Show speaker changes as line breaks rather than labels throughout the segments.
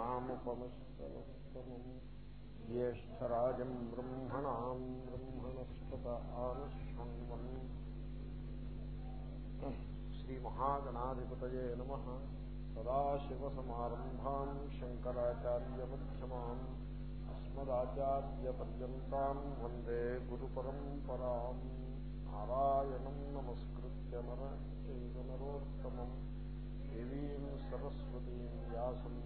उपवीतिनमुपमिष्टमुत्तमम् ज्येष्ठराजम् ब्रह्मणाम् ब्रह्मणस्पत आनुष्वन्वन् श्रीमहागणाधिपतये नमः सदाशिवसमारम्भाम् शङ्कराचार्यमध्यमाम् अस्मदाचार्यपर्यन्ताम् वन्दे गुरुपरम्पराम् नारायणम् नमस्कृत्य नर चैव नरोत्तमम् देवीम् सरस्वतीम् व्यासम्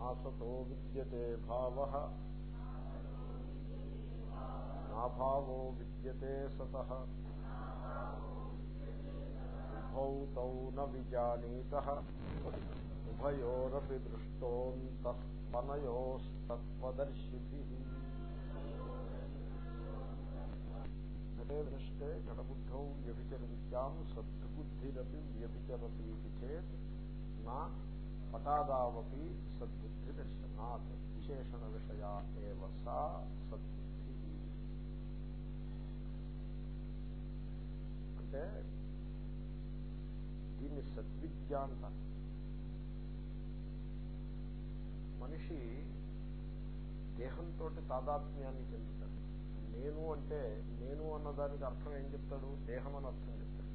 नासतो विद्यते भावः। नाभावो विद्यते सतः। उभौ तौ न विजानीतः। उभयोरपि दृष्टोऽन्तःपनयोस्तत्त्वदर्शिभिः। घटे दृष्टे घटबुद्धौ व्यभिचरन्त्याम् सद्बुद्धिरपि व्यभिचरतीति चेत् न पटादावपि కారణాత్ విశేషణ విషయా సా సద్బుద్ధి. అంటే దీన్ని సద్విద్య అంటారు మనిషి దేహంతో తాదాత్మ్యాన్ని చెందుతాడు. నేను అంటే నేను అన్నదానికి అర్థం ఏం చెప్తాడు? దేహం అని అర్థం చెప్తాడు.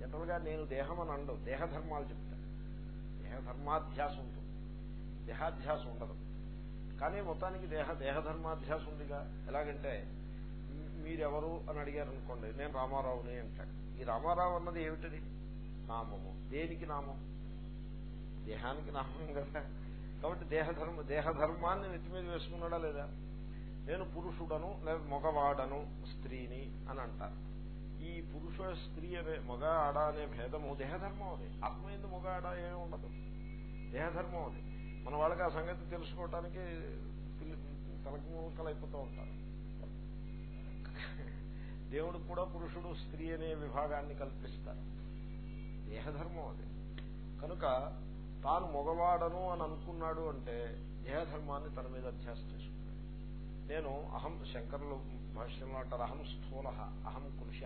జనరల్గా నేను దేహం అని అండవు దేహధర్మాలు చెప్తాను. దేహధర్మాధ్యాసం ఉంటుంది దేహాధ్యాస ఉండదు. కానీ మొత్తానికి దేహ దేహధర్మాధ్యాస ఉందిగా. ఎలాగంటే మీరెవరు అని అడిగారు అనుకోండి నేను రామారావుని అంటాడు. ఈ రామారావు అన్నది ఏమిటది? నామము. దేనికి నామం? దేహానికి నామం కదా. కాబట్టి దేహధర్మ దేహధర్మాన్ని నెత్తి మీద వేసుకున్నాడా లేదా? నేను పురుషుడను లేదా మగవాడను స్త్రీని అని అంటారు. ఈ పురుష స్త్రీ అనే మగ ఆడ అనే భేదము దేహధర్మం అది. ఆత్మ ఎందు మగ ఆడ ఏమి ఉండదు. దేహధర్మం అది. మన వాళ్ళకి ఆ సంగతి తెలుసుకోవటానికి తలకి ములకలు అయిపోతూ ఉంటారు. దేవుడు కూడా పురుషుడు స్త్రీ అనే విభాగాన్ని కల్పిస్తారు. దేహధర్మం అది. కనుక తాను మగవాడను అని అనుకున్నాడు అంటే దేహధర్మాన్ని తన మీద అధ్యాస చేసుకున్నాడు. నేను అహం శంకరులు భాష్యంలో అంటారు అహం స్థూల అహం కృష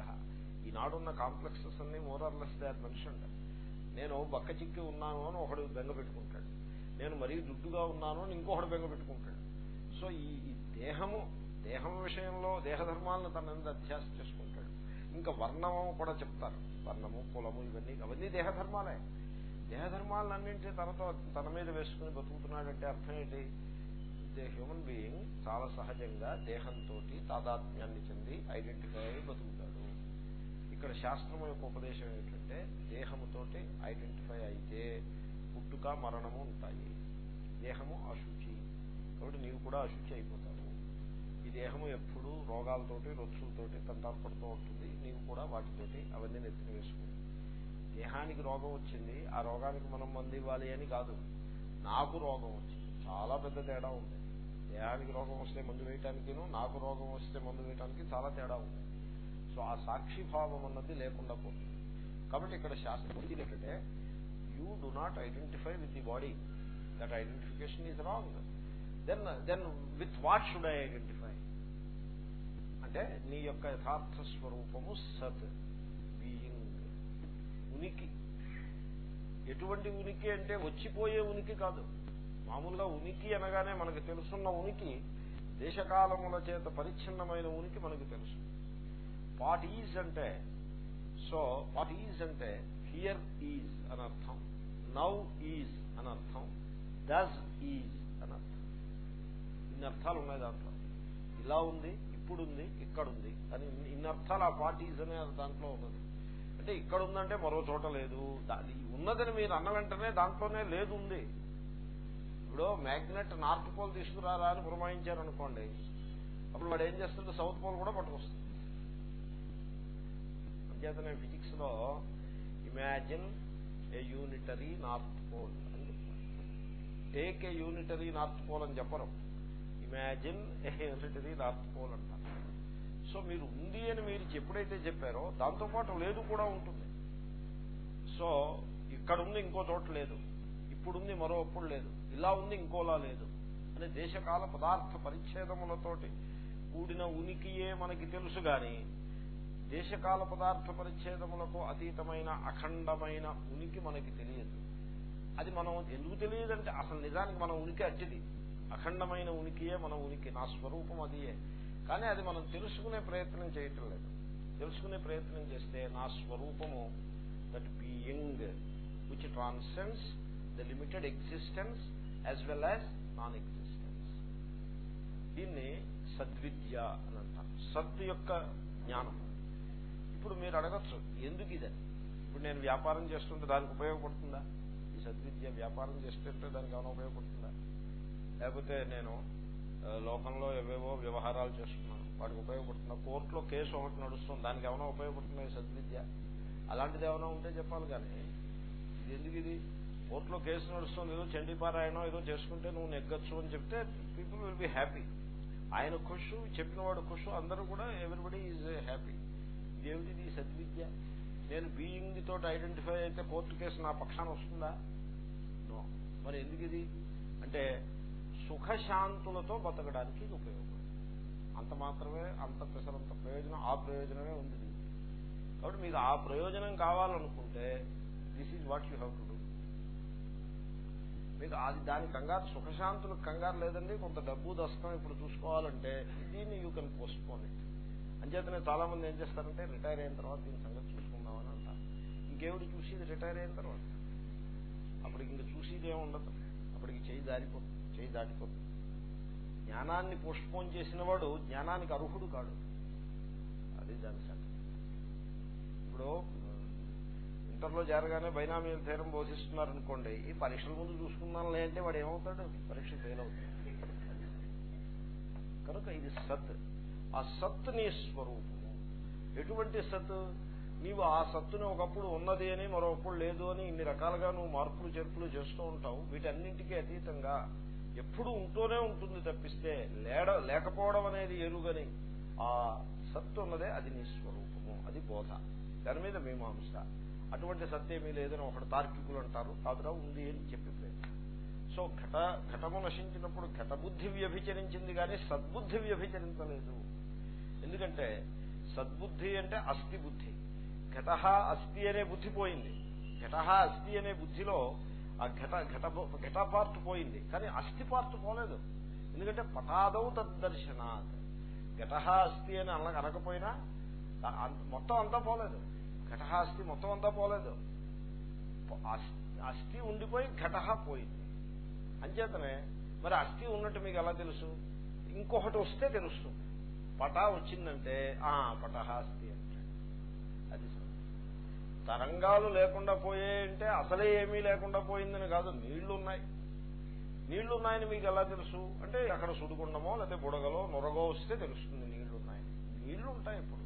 ఈనాడున్న కాంప్లెక్సెస్ అన్ని more or less they are నేను బక్క చిక్కి ఉన్నాను అని ఒకడు బెంగ పెట్టుకుంటాడు. నేను మరీ దుడ్డుగా ఉన్నాను అని ఇంకొకటి బెంగ పెట్టుకుంటాడు. సో ఈ దేహము దేహం విషయంలో దేహధర్మాలను తన మీద అధ్యాస చేసుకుంటాడు. ఇంకా వర్ణము కూడా చెప్తారు. వర్ణము కులము ఇవన్నీ అవన్నీ దేహధర్మాలే దేహధర్మాలన్నింటి తనతో తన మీద వేసుకుని బతుకుతున్నాడంటే అర్థం ఏంటి? హ్యూమన్ బీయింగ్ చాలా సహజంగా దేహంతో తాదాత్మ్యాన్ని చెంది ఐడెంటిఫై అయి బతుకుతాడు. ఇక్కడ శాస్త్రం యొక్క ఉపదేశం ఏంటంటే దేహముతోటి ఐడెంటిఫై అయితే పుట్టుక మరణము ఉంటాయి. దేహము అశుచి. కాబట్టి నీవు కూడా అశుచి అయిపోతావు. ఈ దేహము ఎప్పుడు రోగాలతోటి రొచ్చులతోటి తంటాపడుతూ ఉంటుంది. నీవు కూడా వాటితోటి అవన్నీ నెత్తిన వేసుకుంది దేహానికి రోగం వచ్చింది ఆ రోగానికి మనం మంది ఇవ్వాలి అని కాదు. నాకు రోగం వచ్చింది. చాలా పెద్ద తేడా ఉంది. దేహానికి రోగం వస్తే మందు వేయటానికి నాకు రోగం వస్తే మందు వేయటానికి చాలా తేడా ఉంది. సో ఆ సాక్షిభావం అన్నది లేకుండా పోతుంది. కాబట్టి ఇక్కడ శాస్త్రం ఏంటంటే you do not identify with the body that identification is wrong then then with what should I identify అంటే నీ యొక్క యథార్థ స్వరూపము సత్ బీయింగ్ ఉనికి. ఎటువంటి ఉనికి అంటే వచ్చిపోయే ఉనికి కాదు. మామూలుగా ఉనికి అనగానే మనకు తెలుసున్న ఉనికి దేశకాలముల చేత పరిచ్ఛిన్నమైన ఉనికి మనకు తెలుసు. వాట్ ఈజ్ అంటే సో వాట్ ఈజ్ అంటే హియర్ ఈజ్ అని అర్థం నౌ ఈజ్ అని అర్థం డస్ ఈజ్ అని అర్థం ఇన్ని అర్థాలు ఉన్నాయి దాంట్లో. ఇలా ఉంది ఇప్పుడుంది ఇక్కడుంది అని ఇన్ని అర్థాలు ఆ పార్ట్ ఈజ్ అనే దాంట్లో ఉన్నది. అంటే ఇక్కడ ఉందంటే మరో చోట లేదు. ఉన్నదని మీరు అన్న వెంటనే దాంట్లోనే లేదు ఉంది. ఇప్పుడు మ్యాగ్నెట్ నార్త్ పోల్ తీసుకురారా అని పురమాయించారనుకోండి అప్పుడు వాడు ఏం చేస్తుంటే సౌత్ పోల్ కూడా పట్టుకొస్తుంది. అంచేతనే ఫిజిక్స్లో imagine a unitary north pole అని చెప్తారు take a unitary north pole అని చెప్పరు. Imagine a unitary north pole అంటారు సో మీరు ఉంది అని మీరు ఎప్పుడైతే చెప్పారో దాంతోపాటు లేదు కూడా ఉంటుంది. సో ఇక్కడ ఉంది ఇంకో చోట లేదు. ఇప్పుడుంది మరో అప్పుడు లేదు. ఇలా ఉంది ఇంకోలా లేదు. అని దేశకాల పదార్థ పరిచ్ఛేదములతోటి కూడిన ఉనికియే మనకి తెలుసు గాని దేశకాల పదార్థ పరిచ్ఛేదములకు అతీతమైన అఖండమైన ఉనికి మనకి తెలియదు. అది మనం ఎందుకు తెలియదంటే అసలు నిజానికి మన ఉనికి అట్టిది అఖండమైన ఉనికియే మన ఉనికి నా స్వరూపం అదియే. కానీ అది మనం తెలుసుకునే ప్రయత్నం చేయటం లేదు. తెలుసుకునే ప్రయత్నం చేస్తే నా స్వరూపము that being which transcends the limited existence as well as non existence దీన్ని సద్విద్య అని అంటారు. సత్ యొక్క జ్ఞానం ఇప్పుడు మీరు అడగచ్చు ఎందుకు ఇదని ఇప్పుడు నేను వ్యాపారం చేస్తుంటే దానికి ఉపయోగపడుతుందా? ఈ సద్విద్య వ్యాపారం చేస్తుంటే దానికి ఏమైనా ఉపయోగపడుతుందా? లేకపోతే నేను లోకంలో ఏవేవో వ్యవహారాలు చేస్తున్నాను వాడికి ఉపయోగపడుతుందా? కోర్టులో కేసు ఒకటి నడుస్తుంది దానికి ఏమైనా ఉపయోగపడుతుందా ఈ సద్విద్య? అలాంటిది ఏమైనా ఉంటే చెప్పాలి కానీ ఇది ఎందుకు ఇది? కోర్టులో కేసు నడుస్తుంది ఏదో చండీపారాయణం ఏదో చేసుకుంటే నువ్వు నెగ్గచ్చు అని చెప్తే పీపుల్ విల్ బి హ్యాపీ ఆయన ఖుషు చెప్పిన వాడు ఖుషు అందరూ కూడా ఎవ్రీబడి ఈజ్ హ్యాపీ ఇదేమిటిది సద్విద్య. నేను బీయింగ్ తోటి ఐడెంటిఫై అయితే కోర్టు కేసు నా పక్షాన వస్తుందా? నో మరి ఎందుకు ఇది? అంటే సుఖశాంతులతో బతకడానికి ఇది ఉపయోగపడుతుంది అంత మాత్రమే అంత ప్రసరంత ప్రయోజనం ఆ ప్రయోజనమే ఉంది కాబట్టి మీకు ఆ ప్రయోజనం కావాలనుకుంటే this is what you have to do మీకు అది దాని కంగారు సుఖశాంతులకు కంగారు లేదండి. కొంత డబ్బు దస్తం ఇప్పుడు చూసుకోవాలంటే దీన్ని యూ కెన్ పోస్ట్పోన్ ఇట్ అంచేతనే చాలా మంది ఏం చేస్తారంటే రిటైర్ అయిన తర్వాత దీని సంగతి చూసుకుందామని అంటారు. ఇంకేమిటి చూసేది? రిటైర్ అయిన తర్వాత. అప్పటికి ఇంక చూసేది ఏమి ఉండదు. అప్పటికి చేయి దారిపోతుంది చేయి దాటిపోతుంది జ్ఞానాన్ని పోస్ట్పోన్ చేసిన వాడు జ్ఞానానికి అర్హుడు కాడు. అది దాని సంగతి. ఇప్పుడు ఇంటర్లో చేరగానే బైనామీల థేరం బోధిస్తున్నారనుకోండి ఈ పరీక్షల ముందు చూసుకుందాం లేదంటే వాడు ఏమవుతాడు? పరీక్ష ఫెయిల్ అవుతాడు. కనుక ఇది సత్. ఆ సత్ నీ స్వరూపము. ఎటువంటి సత్ నీవు ఆ సత్తుని ఒకప్పుడు ఉన్నది అని మరొకప్పుడు లేదు అని ఇన్ని రకాలుగా నువ్వు మార్పులు చేర్పులు చేస్తూ ఉంటావు. వీటన్నింటికీ అతీతంగా ఎప్పుడు ఉంటూనే ఉంటుంది తప్పిస్తే లేడ లేకపోవడం అనేది ఎరుగని ఆ సత్తు ఉన్నదే అది నీ స్వరూపము అది బోధ. దాని మీద మీమాంస. అటువంటి సత్యేమీ లేదని ఒకటి తార్కికులు అంటారు. కాదురా ఉంది అని చెప్పిపోయారు. సో ఘట ఘటము నశించినప్పుడు ఘటబుద్ధి వ్యభిచరించింది కానీ సద్బుద్ధి వ్యభిచరించలేదు. ఎందుకంటే సద్బుద్ధి అంటే అస్థి బుద్ధి. ఘట అస్థి అనే బుద్ధి పోయింది. ఘట అస్థి అనే బుద్ధిలో ఆ ఘట ఘట ఘట పార్ట్ పోయింది. కానీ అస్థి పార్ట్ పోలేదు. ఎందుకంటే పటాదవు తద్దర్శనాత్. ఘట అస్థి అని అన్న అనకపోయినా మొత్తం అంతా పోలేదు. ఘట అస్థి మొత్తం అంతా పోలేదు. అస్థి ఉండిపోయి ఘట పోయింది. అంచేతనే మరి అస్థి ఉన్నట్టు మీకు ఎలా తెలుసు? ఇంకొకటి వస్తే తెలుస్తుంది. పటా వచ్చిందంటే ఆ పటహ అది తరంగాలు లేకుండా పోయాయంటే అసలే ఏమీ లేకుండా పోయిందని కాదు నీళ్ళున్నాయి. ఉన్నాయి ఉన్నాయని మీకు ఎలా తెలుసు? అంటే అక్కడ సుడిగుండమో లేకపోతే బుడగలో నొరగో వస్తే తెలుస్తుంది నీళ్ళు నీళ్ళుంటాయి ఉంటాయి ఇప్పుడు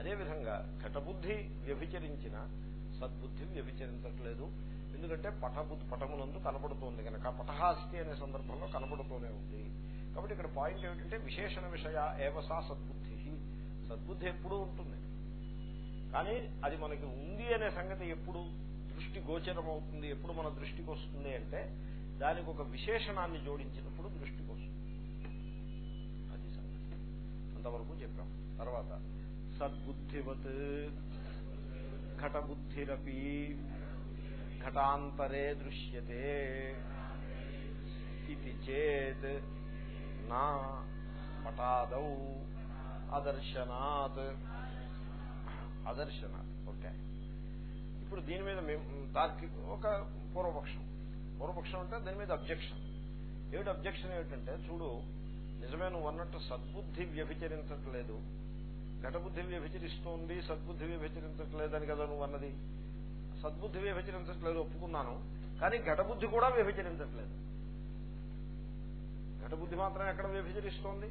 అదేవిధంగా ఘటబుద్ధి వ్యభిచరించిన సద్బుద్ధి వ్యభిచరించట్లేదు. ఎందుకంటే పటబుద్ధి పటమునందు కనబడుతోంది కనుక పటహాస్తి అనే సందర్భంలో కనబడుతూనే ఉంది. కాబట్టి ఇక్కడ పాయింట్ ఏమిటంటే విశేషణ విషయ ఏవసా సద్బుద్ధి. సద్బుద్ధి ఎప్పుడూ ఉంటుంది. కానీ అది మనకి ఉంది అనే సంగతి ఎప్పుడు దృష్టి గోచరమవుతుంది ఎప్పుడు మన దృష్టికి వస్తుంది అంటే దానికి ఒక విశేషణాన్ని జోడించినప్పుడు దృష్టికి వస్తుంది. అది సంగతి. అంతవరకు చెప్పాం. తర్వాత సద్బుద్ధివత్ ఘటబుద్ధిరపి ఘటాంతరే దృశ్యతే. ఇది చేత్ నా పటాదౌ అదర్శనాత్. అదర్శనాత్ ఓకే. ఇప్పుడు దీని మీద తార్కిక ఒక పూర్వపక్షం. పూర్వపక్షం అంటే దాని మీద అబ్జెక్షన్ ఏమిటి అబ్జెక్షన్ ఏమిటంటే చూడు నిజమే నువ్వు అన్నట్టు సద్బుద్ధి వ్యభిచరించట్లేదు. ఘటబుద్ధి వ్యభిచరిస్తోంది సద్బుద్ధి వ్యభిచరించట్లేదని కదా నువ్వు అన్నది. సద్బుద్ధి వ్యభిచరించట్లేదు ఒప్పుకున్నాను. కానీ ఘటబుద్ధి కూడా వ్యభిచరించట్లేదు. ఘటబుద్ధి మాత్రం ఎక్కడ వ్యభిచరిస్తోంది?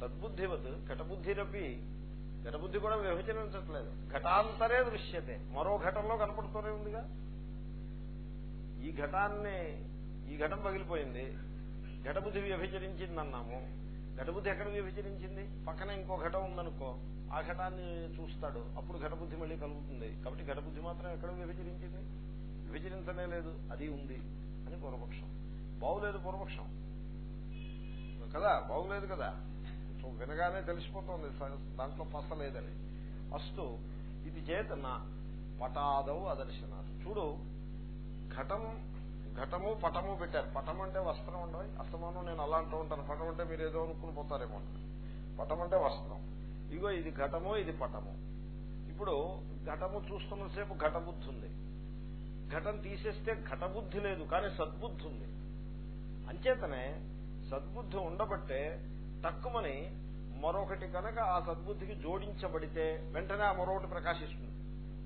సద్బుద్ధివత్ ఘటబుద్ధిరపి ఘటబుద్ధి కూడా వ్యభిచరించట్లేదు. ఘటాంతరే దృశ్యతే. మరో ఘటంలో కనపడుతూనే ఉందిగా. ఈ ఘటాన్ని ఈ ఘటం పగిలిపోయింది. ఘటబుద్ధి వ్యభిచరించిందన్నాము. ఘటబుద్ధి ఎక్కడ వ్యభిచరించింది? పక్కన ఇంకో ఘటం ఉందనుకో ఆ ఘటాన్ని చూస్తాడు. అప్పుడు ఘటబుద్ధి మళ్ళీ కలుగుతుంది. కాబట్టి ఘటబుద్ధి మాత్రం ఎక్కడ విభజించింది విభజించనే లేదు. అది ఉంది అని పూర్వపక్షం. బాగులేదు పూర్వపక్షం. కదా? బాగులేదు కదా? వినగానే తెలిసిపోతుంది. దాంట్లో పసలేదని ఫస్ట్ ఇది చేత నా పటాదవు అదర్శనాలు చూడు ఘటం ఘటము పటము పెట్టారు. పటం అంటే వస్త్రం ఉండవు అస్తమానం నేను అలా అంటూ ఉంటాను. పటం అంటే మీరు ఏదో అనుకుని పోతారేమో పటం అంటే వస్త్రం. ఇగో ఇది ఘటము ఇది పటము. ఇప్పుడు ఘటము చూస్తున్నసేపు ఘటబుద్ధి ఉంది. ఘటం తీసేస్తే ఘటబుద్ధి లేదు కానీ సద్బుద్ధి ఉంది. అంచేతనే సద్బుద్ధి ఉండబట్టే తక్కువని మరొకటి కనుక ఆ సద్బుద్ధికి జోడించబడితే వెంటనే ఆ మరొకటి ప్రకాశిస్తుంది.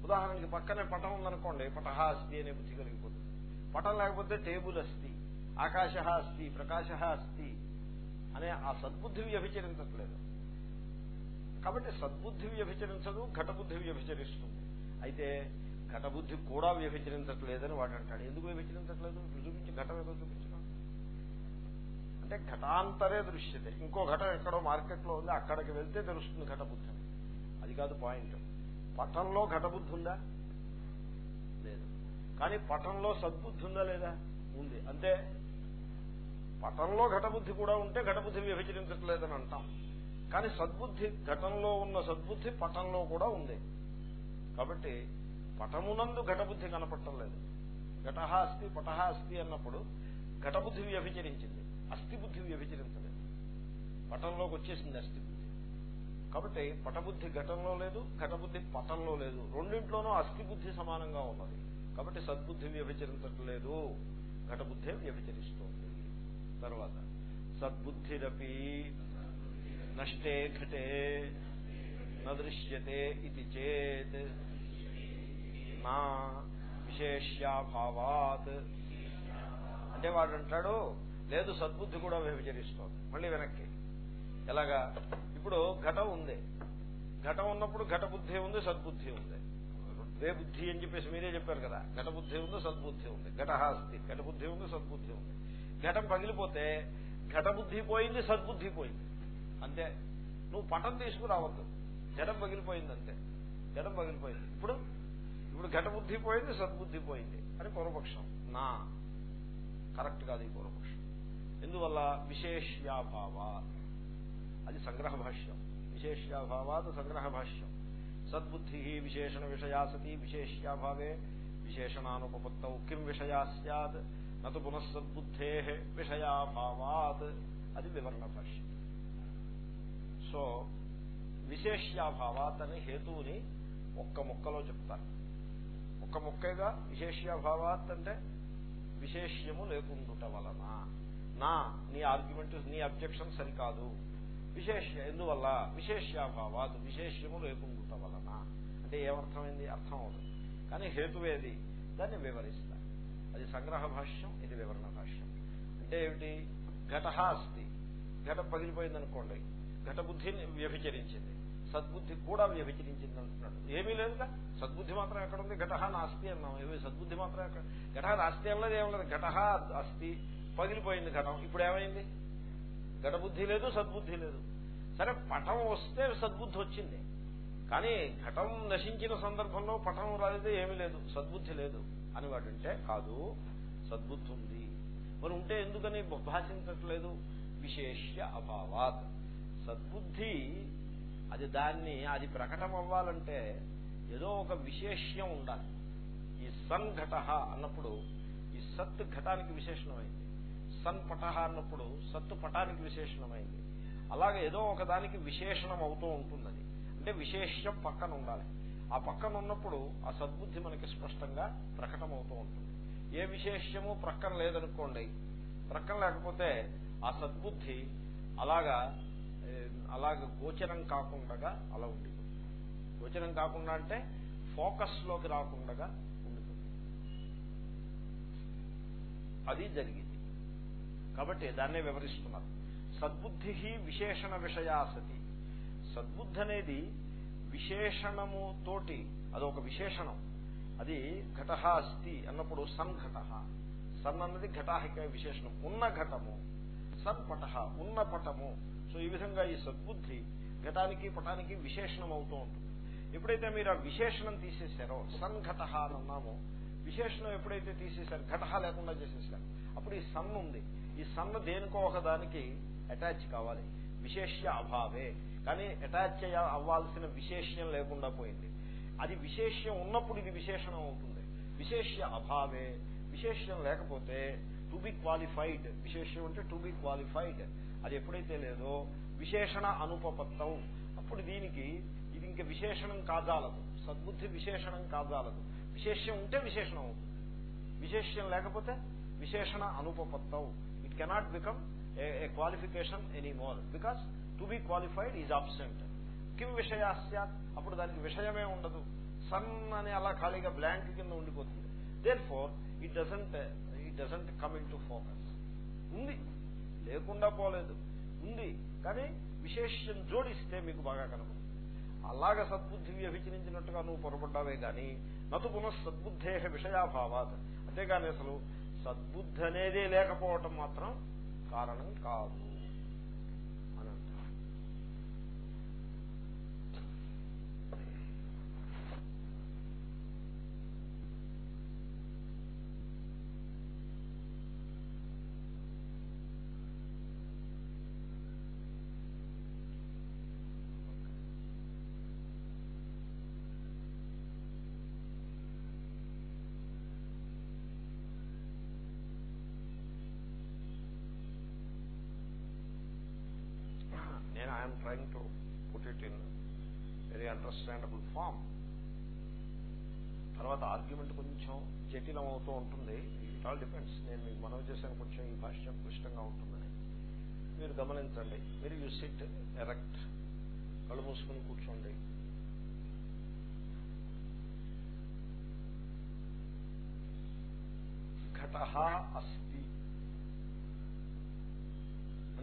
ఉదాహరణకి పక్కనే పటం ఉందనుకోండి పటహ అస్తి అనే బుద్ధి కలిగిపోతుంది. పటం లేకపోతే టేబుల్ అస్తి ఆకాశ అస్తి ప్రకాశ అస్తి అనే ఆ సద్బుద్ధి వ్యభిచరించట్లేదు. కాబట్టి సద్బుద్ధి వ్యభిచరించదు ఘటబుద్ధి వ్యభిచరిస్తుంది. అయితే ఘటబుద్ధి కూడా వ్యభిచరించట్లేదని వాడు అంటాడు ఎందుకు వ్యభిచరించట్లేదు? చూపించి ఘటం ఏదో చూపించడం అంటే ఘటాంతరే దృశ్యతే. ఇంకో ఘటం ఎక్కడో మార్కెట్లో ఉంది అక్కడికి వెళ్తే తెలుస్తుంది ఘటబుద్ధి అని. అది కాదు పాయింట్. పటంలో ఘటబుద్ధి ఉందా? లేదు. కానీ పటంలో సద్బుద్ధి ఉందా లేదా? ఉంది. అంతే పటంలో ఘటబుద్ధి కూడా ఉంటే ఘటబుద్ధి విభజించట్లేదని అంటాం. కానీ సద్బుద్ధి ఘటంలో ఉన్న సద్బుద్ధి పటంలో కూడా ఉంది. కాబట్టి పటమునందు ఘటబుద్ధి కనపడటం లేదు. ఘటహ అస్తి పటహ అస్తి అన్నప్పుడు ఘటబుద్ధి వ్యభిచరించింది. అస్థిబుద్ధి వ్యభిచరించలేదు. పటంలోకి వచ్చేసింది అస్థిబుద్ధి. కాబట్టి పటబుద్ధి ఘటంలో లేదు ఘటబుద్ధి పటంలో లేదు. రెండింట్లోనూ అస్థిబుద్ధి సమానంగా ఉన్నది. కాబట్టి సద్బుద్ధి వ్యభిచరించట్లేదు. ఘటబుద్ధే వ్యభిచరిస్తోంది. తర్వాత సద్బుద్ధిరపి నష్టే ఘటే నదృశ్యతే ఇది చేత్ నా విశేష్యాభావాత్. అంటే వాడు అంటాడు లేదు సద్బుద్ధి కూడా వ్యభిచరిస్తోంది. మళ్ళీ వెనక్కి. ఎలాగా? ఇప్పుడు ఘటం ఉంది. ఘటం ఉన్నప్పుడు ఘట బుద్ధి ఉంది సద్బుద్ధి ఉంది. వే బుద్ధి అని చెప్పేసి మీరే చెప్పారు కదా. ఘట బుద్ధి ఉంది సద్బుద్ధి ఉంది. ఘటహాస్తి ఘటబుద్ధి ఘట బుద్ధి ఉంది సద్బుద్ధి ఉంది. ఘటం పగిలిపోతే ఘట బుద్ధి పోయింది సద్బుద్ధి పోయింది. అంతే. నువ్వు పటం తీసుకురావద్దు. ఘటం పగిలిపోయింది అంతే. ఘటం పగిలిపోయింది. ఇప్పుడు? ఇప్పుడు ఘట బుద్ధి పోయింది సద్బుద్ధి పోయింది. అని పూర్వపక్షం. నా. కరెక్ట్ కాదు ఈ పూర్వపక్షం. ఎందువల్ల విశేష్యాభావ అది సంగ్రహ భాష్యం విశేష్యాభావాత్ సంగ్రహ భాష్యం సద్బుద్ధి విశేషణ విషయా సతి విశేష్యాభావే విశేషణానుపత్తౌ కిం విషయా సద్ నతు పునఃసద్బుద్ధే విషయాభావాత్. అది వివరణ భాష్యం సో విశేష్యాభావాత్ అనే హేతువుని ఒక్క ముక్కలో చెప్తారు. ఒక్క ముక్కేగా విశేష్యాభావాత్ అంటే విశేష్యము లేకుండుట వలన. నా నీ ఆర్గ్యుమెంట్ నీ అబ్జెక్షన్ సరికాదు. విశేష ఎందువల్ల? విశేష్యాభావాత్ విశేష్యము లేకుండుట వలన. అంటే ఏమర్థమైంది? అర్థం అవుతుంది కానీ హేతువేది దాన్ని వివరిస్తా అది సంగ్రహ భాష్యం ఇది వివరణ భాష్యం. అంటే ఏమిటి? ఘట అస్తి. ఘటం పగిలిపోయింది అనుకోండి ఘట బుద్ధిని వ్యభిచరించింది. సద్బుద్ధి కూడా వ్యభిచరించింది అంటున్నాడు. ఏమీ లేదుగా. సద్బుద్ధి మాత్రం ఎక్కడుంది? ఘట నాస్తి అన్నాం. ఏమి? సద్బుద్ధి మాత్రం ఎక్కడ? ఘట నాస్తి అన్నది ఏమలేదు ఘట అస్తి. పగిలిపోయింది ఘటం. ఇప్పుడు ఏమైంది? ఘటబుద్ధి లేదు సద్బుద్ధి లేదు. సరే పటం వస్తే సద్బుద్ధి వచ్చింది. కానీ ఘటం నశించిన సందర్భంలో పటం రాలేదు ఏమీ లేదు. సద్బుద్ధి లేదు అని వాడంటే కాదు సద్బుద్ధి ఉంది. మరి ఉంటే ఎందుకని భాషించట్లేదు? విశేష్య అభావాత్. సద్బుద్ధి అది దాన్ని అది ప్రకటన అవ్వాలంటే ఏదో ఒక విశేష్యం ఉండాలి. ఈ సన్ ఘట అన్నప్పుడు ఈ సత్ ఘటానికి విశేషణమైంది. సన్ పటహ అన్నప్పుడు సత్తు పటానికి విశేషణమైంది. అలాగే ఏదో ఒక దానికి విశేషణం అవుతూ ఉంటుంది అది అంటే విశేషం పక్కన ఉండాలి. ఆ పక్కన ఉన్నప్పుడు ఆ సద్బుద్ధి మనకి స్పష్టంగా ప్రకటమవుతూ ఉంటుంది. ఏ విశేషము ప్రక్కన లేదనుకోండి ప్రక్కన లేకపోతే ఆ సద్బుద్ధి అలాగా అలాగ గోచరం కాకుండా అలా ఉండిపోతుంది. గోచరం కాకుండా అంటే ఫోకస్లోకి రాకుండా ఉండిపోతుంది. అది జరిగింది. కాబట్టి దాన్నే వివరిస్తున్నారు. సద్బుద్ధి విశేషణ విషయా సతి. సద్బుద్ధి అనేది విశేషణము తోటి అదొక విశేషణం. అది ఘట అస్తి అన్నప్పుడు సన్ ఘట. సన్ అన్నది ఘటాహిక విశేషణం. ఉన్న ఘటము సన్ పట ఉన్న పటము. సో ఈ విధంగా ఈ సద్బుద్ధి ఘటానికి పటానికి విశేషణం అవుతూ ఉంటుంది. ఎప్పుడైతే మీరు ఆ విశేషణం తీసేశారో సన్ ఘట అని అన్నామో విశేషణం ఎప్పుడైతే తీసేశారు ఘట లేకుండా చేసేసారు అప్పుడు ఈ సన్ ఉంది. ఈ సన్న దేనికో ఒక దానికి అటాచ్ కావాలి. విశేష్య అభావే. కానీ అటాచ్ అవ్వాల్సిన విశేష్యం లేకుండా పోయింది. అది విశేష్యం ఉన్నప్పుడు ఇది విశేషణం అవుతుంది. విశేష్య అభావే. విశేష్యం లేకపోతే టు బి క్వాలిఫైడ్ విశేష్యం అంటే టు బి క్వాలిఫైడ్ అది ఎప్పుడైతే లేదో విశేషణ అనుపపత్తం. అప్పుడు దీనికి ఇది ఇంక విశేషణం కాజాలదు. సద్బుద్ధి విశేషణం కాజాలదు. విశేష్యం ఉంటే విశేషణం అవుతుంది. విశేష్యం లేకపోతే విశేషణ అనుపపత్తం. It cannot become a qualification any more because to be qualified is absent కిం విషయాస్య అప్పుడు దానికి విషయమే ఉండదు. సన్ అని అలా ఖాళీగా బ్లాంక్ కింద ఉండిపోతుంది. Therefore it doesn't it doesn't come into focus ఉంది. లేకుండా పోలేదు. ఉంది. కానీ విశేషం జోడిస్తే మీకు బాగా కనపడుతుంది అలాగ సద్బుద్ధి వ్యభిచరించినట్టుగా నువ్వు పొరపడ్డావే గాని నటు పునః సద్బుద్ధే విషయాభావాత్. అంతేగాని అసలు సద్బుద్ధి అనేది లేకపోవటం మాత్రం కారణం కాదు. నేను I'm trying to put it in very understandable form తర్వాత ఆర్గ్యుమెంట్ కొంచెం జటిలం అవుతూ ఉంటుంది. ఇట్ ఆల్ డిపెండ్స్ నేను మీకు మనవి చేశాను కొంచెం ఈ భాష్యం క్లిష్టంగా ఉంటుందని. మీరు గమనించండి. మీరు యూ సిట్ ఎరెక్ట్ కళ్ళు మూసుకుని కూర్చోండి. ఘట అస్తి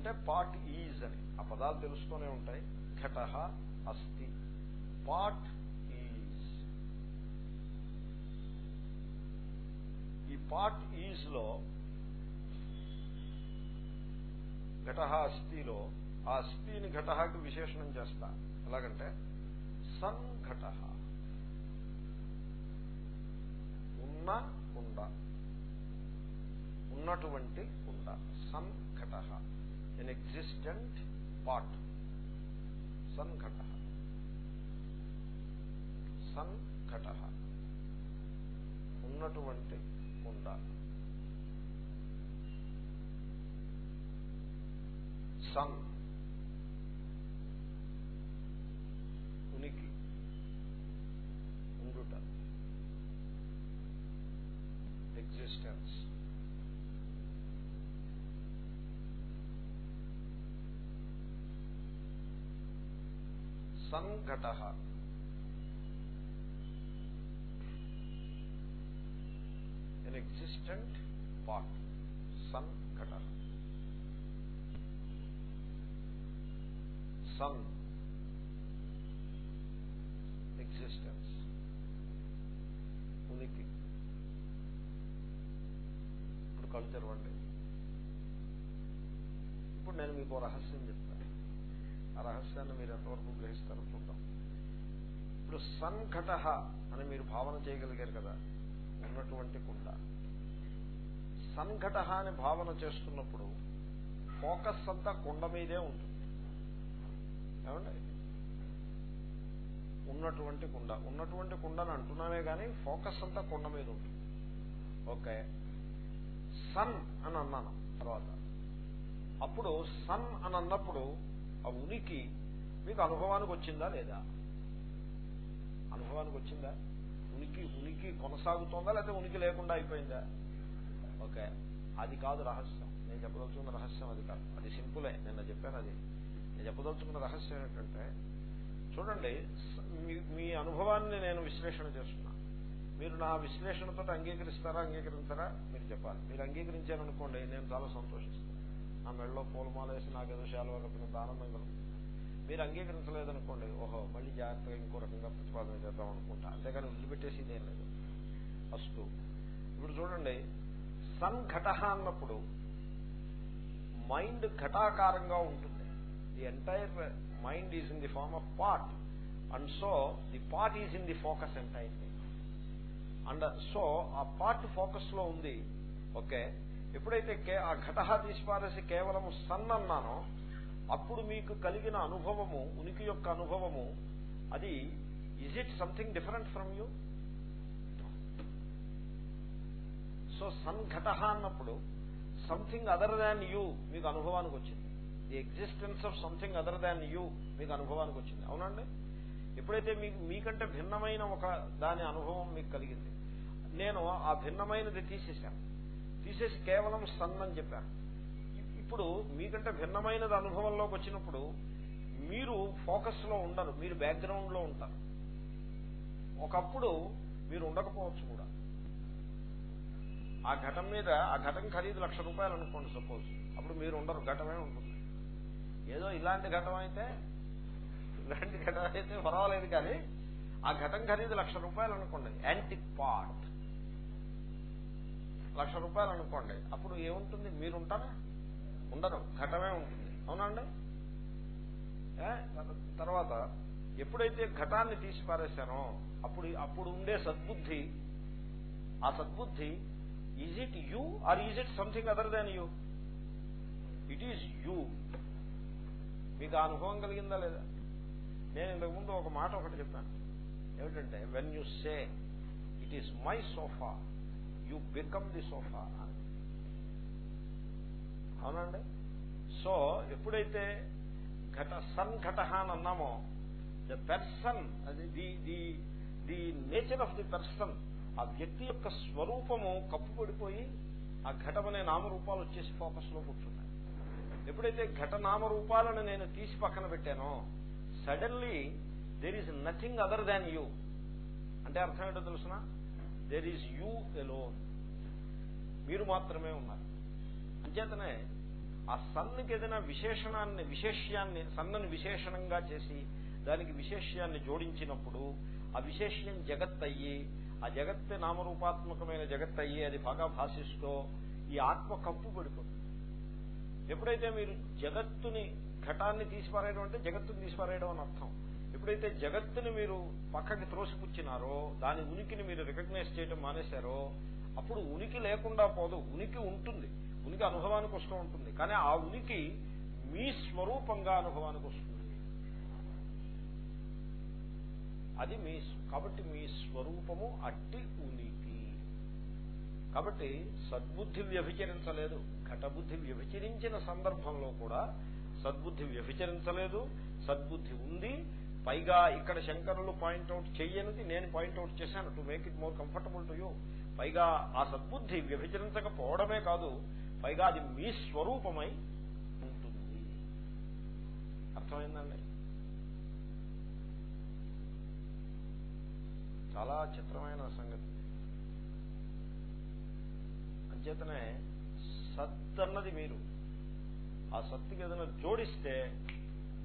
అంటే పాట్ ఈజ్ అని. ఆ పదాలు తెలుస్తూనే ఉంటాయి. ఘట అస్థి పాట్ ఈజ్. ఈ పాట్ ఈజ్లో ఘట అస్థిలో ఆ అస్థిని ఘటకి విశేషణం చేస్తా. ఎలాగంటే సన్ ఘట. ఉన్న ఉండ. ఉన్నటువంటి ఉండ. సన్ ఎన్ ఎగ్జిస్టెంట్ పాట్ సన్ ఘట సన్ ఘట ఉన్నటువంటి కుండ సన్ ఉనికి ఉండుట ఎగ్జిస్టెన్స్ సంఘట an existent part సంఘట సన్ ఎగ్జిస్టెన్స్ ఉనికి ఇప్పుడు కళ్ళు తెరవండి ఇప్పుడు నేను మీకు రహస్యం చెప్తాను ఆ రహస్యాన్ని మీరు ఎంతవరకు గ్రహిస్తారో చూద్దాం. ఇప్పుడు సంఘట అని మీరు భావన చేయగలిగారు కదా ఉన్నటువంటి కుండ. సంఘట అని భావన చేస్తున్నప్పుడు ఫోకస్ అంతా కుండ మీదే ఉంటుంది. ఏమండి? ఉన్నటువంటి కుండ. ఉన్నటువంటి కుండని అంటున్నామే కానీ ఫోకస్ అంతా కుండ మీద ఉంటుంది. ఓకే. సన్ అని అన్నాను తర్వాత. అప్పుడు సన్ అని అన్నప్పుడు ఆ ఉనికి మీకు అనుభవానికి వచ్చిందా లేదా? అనుభవానికి వచ్చిందా ఉనికి ఉనికి కొనసాగుతోందా లేకపోతే ఉనికి లేకుండా అయిపోయిందా? ఓకే. అది కాదు రహస్యం. నేను చెప్పదలుచుకున్న రహస్యం అది కాదు. అది సింపులే. నిన్న చెప్పాను అది. నేను చెప్పదలుచుకున్న రహస్యం ఏంటంటే చూడండి మీ అనుభవాన్ని నేను విశ్లేషణ చేస్తున్నా. మీరు నా విశ్లేషణతో అంగీకరిస్తారా అంగీకరించారా? మీరు చెప్పాలి. మీరు అంగీకరించారనుకోండి నేను చాలా సంతోషిస్తాను. నా మెడలో పూలమాల వేసి నాకు ఏదో శాలువా కప్పినంత ఆనందం కలుగుతుంది మీరు అంగీకరించలేదనుకోండి ఓహో మళ్ళీ జాగ్రత్తగా ఇంకో రకంగా ప్రతిపాదన చేద్దాం అనుకుంటా. అంతేగాని వదిలిపెట్టేసి ఇదేం లేదు. ఫస్ట్ ఇప్పుడు చూడండి సన్ ఘట అన్నప్పుడు మైండ్ ఘటాకారంగా ఉంటుంది. The entire mind is in the form of part and so the part is in the focus entire and so ఆ పార్ట్ ఫోకస్లో ఉంది ఓకే ఎప్పుడైతే ఆ ఘట తీసిపారేసి కేవలం సన్ అన్నానో అప్పుడు మీకు కలిగిన అనుభవము ఉనికి యొక్క అనుభవము అది is it something different from you so సంఘట అన్నప్పుడు సంథింగ్ అదర్ దాన్ యూ మీకు అనుభవానికి వచ్చింది. The existence of something other than you మీకు అనుభవానికి వచ్చింది. అవునండి? ఎప్పుడైతే మీకు మీకంటే భిన్నమైన ఒక దాని అనుభవం మీకు కలిగింది నేను ఆ భిన్నమైనది తీసేశాను. తీసేసి కేవలం సన్ అని చెప్పారు. ఇప్పుడు మీకంటే భిన్నమైనది అనుభవంలోకి వచ్చినప్పుడు మీరు ఫోకస్లో ఉండరు మీరు బ్యాక్గ్రౌండ్లో ఉంటారు. ఒకప్పుడు మీరు ఉండకపోవచ్చు కూడా. ఆ ఘటం మీద ఆ ఘటం ఖరీదు లక్ష రూపాయలు అనుకోండి సపోజ్ అప్పుడు మీరు ఉండరు ఘటమే ఉంటుంది. ఏదో ఇలాంటి ఘటం అయితే ఇలాంటి ఘటన అయితే పర్వాలేదు కానీ ఆ ఘటం ఖరీదు లక్ష రూపాయలు అనుకోండి యాంటిక్ పార్ట్. లక్ష రూపాయలు అనుకోండి. అప్పుడు ఏముంటుంది? మీరుంటారా? ఉండరు. ఘటమే ఉంటుంది. అవునండి తర్వాత ఎప్పుడైతే ఘటాన్ని తీసి పారేశానో అప్పుడు అప్పుడు ఉండే సద్బుద్ధి ఆ సద్బుద్ధి is it you or is it something other than you it is you మీకు అనుభవం కలిగిందా లేదా? నేను ఇంతకుముందు ఒక మాట ఒకటి చెప్పాను. ఏమిటంటే when you say it is my sofa you become the sofa అవునండి? సో ఎప్పుడైతే ఘట సన్ ఘట అని అన్నామో ద పెర్సన్ అది the the the nature of the person ఆ వ్యక్తి యొక్క స్వరూపము కప్పుపడిపోయి ఆ ఘటమనే నామరూపాలు వచ్చేసి ఫోకస్లో కూర్చున్నాయి. ఎప్పుడైతే ఘట నామరూపాలను నేను తీసి పక్కన పెట్టానో suddenly there is nothing other than you. అంటే అర్థం ఏంటో తెలుసిన? దేర్ ఈజ్ యూ ఎలోన్ మీరు మాత్రమే ఉన్నారు. అంచేతనే ఆ సన్నుకి ఏదైనా విశేషణాన్ని విశేష్యాన్ని సన్నని విశేషణంగా చేసి దానికి విశేష్యాన్ని జోడించినప్పుడు ఆ విశేష్యం జగత్ అయ్యి ఆ జగత్ నామరూపాత్మకమైన జగత్ అయ్యి అది బాగా భాషిస్తూ ఈ ఆత్మ కప్పు పడిపోతుంది. ఎప్పుడైతే మీరు జగత్తుని ఘటాన్ని తీసిపారేయడం అంటే జగత్తుని తీసిపారేయడం అని అర్థం. ఎప్పుడైతే జగత్తుని మీరు పక్కకి త్రోసిపుచ్చినారో దాని ఉనికిని మీరు రికగ్నైజ్ చేయడం మానేశారో అప్పుడు ఉనికి లేకుండా పోదు. ఉనికి ఉంటుంది. ఉనికి అనుభవానికి వస్తూ ఉంటుంది. కానీ ఆ ఉనికి మీ స్వరూపంగా అనుభవానికి వస్తుంది. అది మీ కాబట్టి మీ స్వరూపము అట్టి ఉనికి. కాబట్టి సద్బుద్ధి వ్యభిచరించలేదు. ఘటబుద్ధి వ్యభిచరించిన సందర్భంలో కూడా సద్బుద్ధి వ్యభిచరించలేదు. సద్బుద్ధి ఉంది. పైగా ఇక్కడ శంకరులు పాయింట్అవుట్ చెయ్యనిది నేను పాయింట్అవుట్ చేశాను. To make it more comfortable to you పైగా ఆ సద్బుద్ధి విభజించకపోవడమే కాదు పైగా అది మీ స్వరూపమై ఉంటుంది. అర్థమైందండి? చాలా చిత్రమైన సంగతి. అంచేతనే సత్ అన్నది మీరు. ఆ సత్తుకి ఏదైనా జోడిస్తే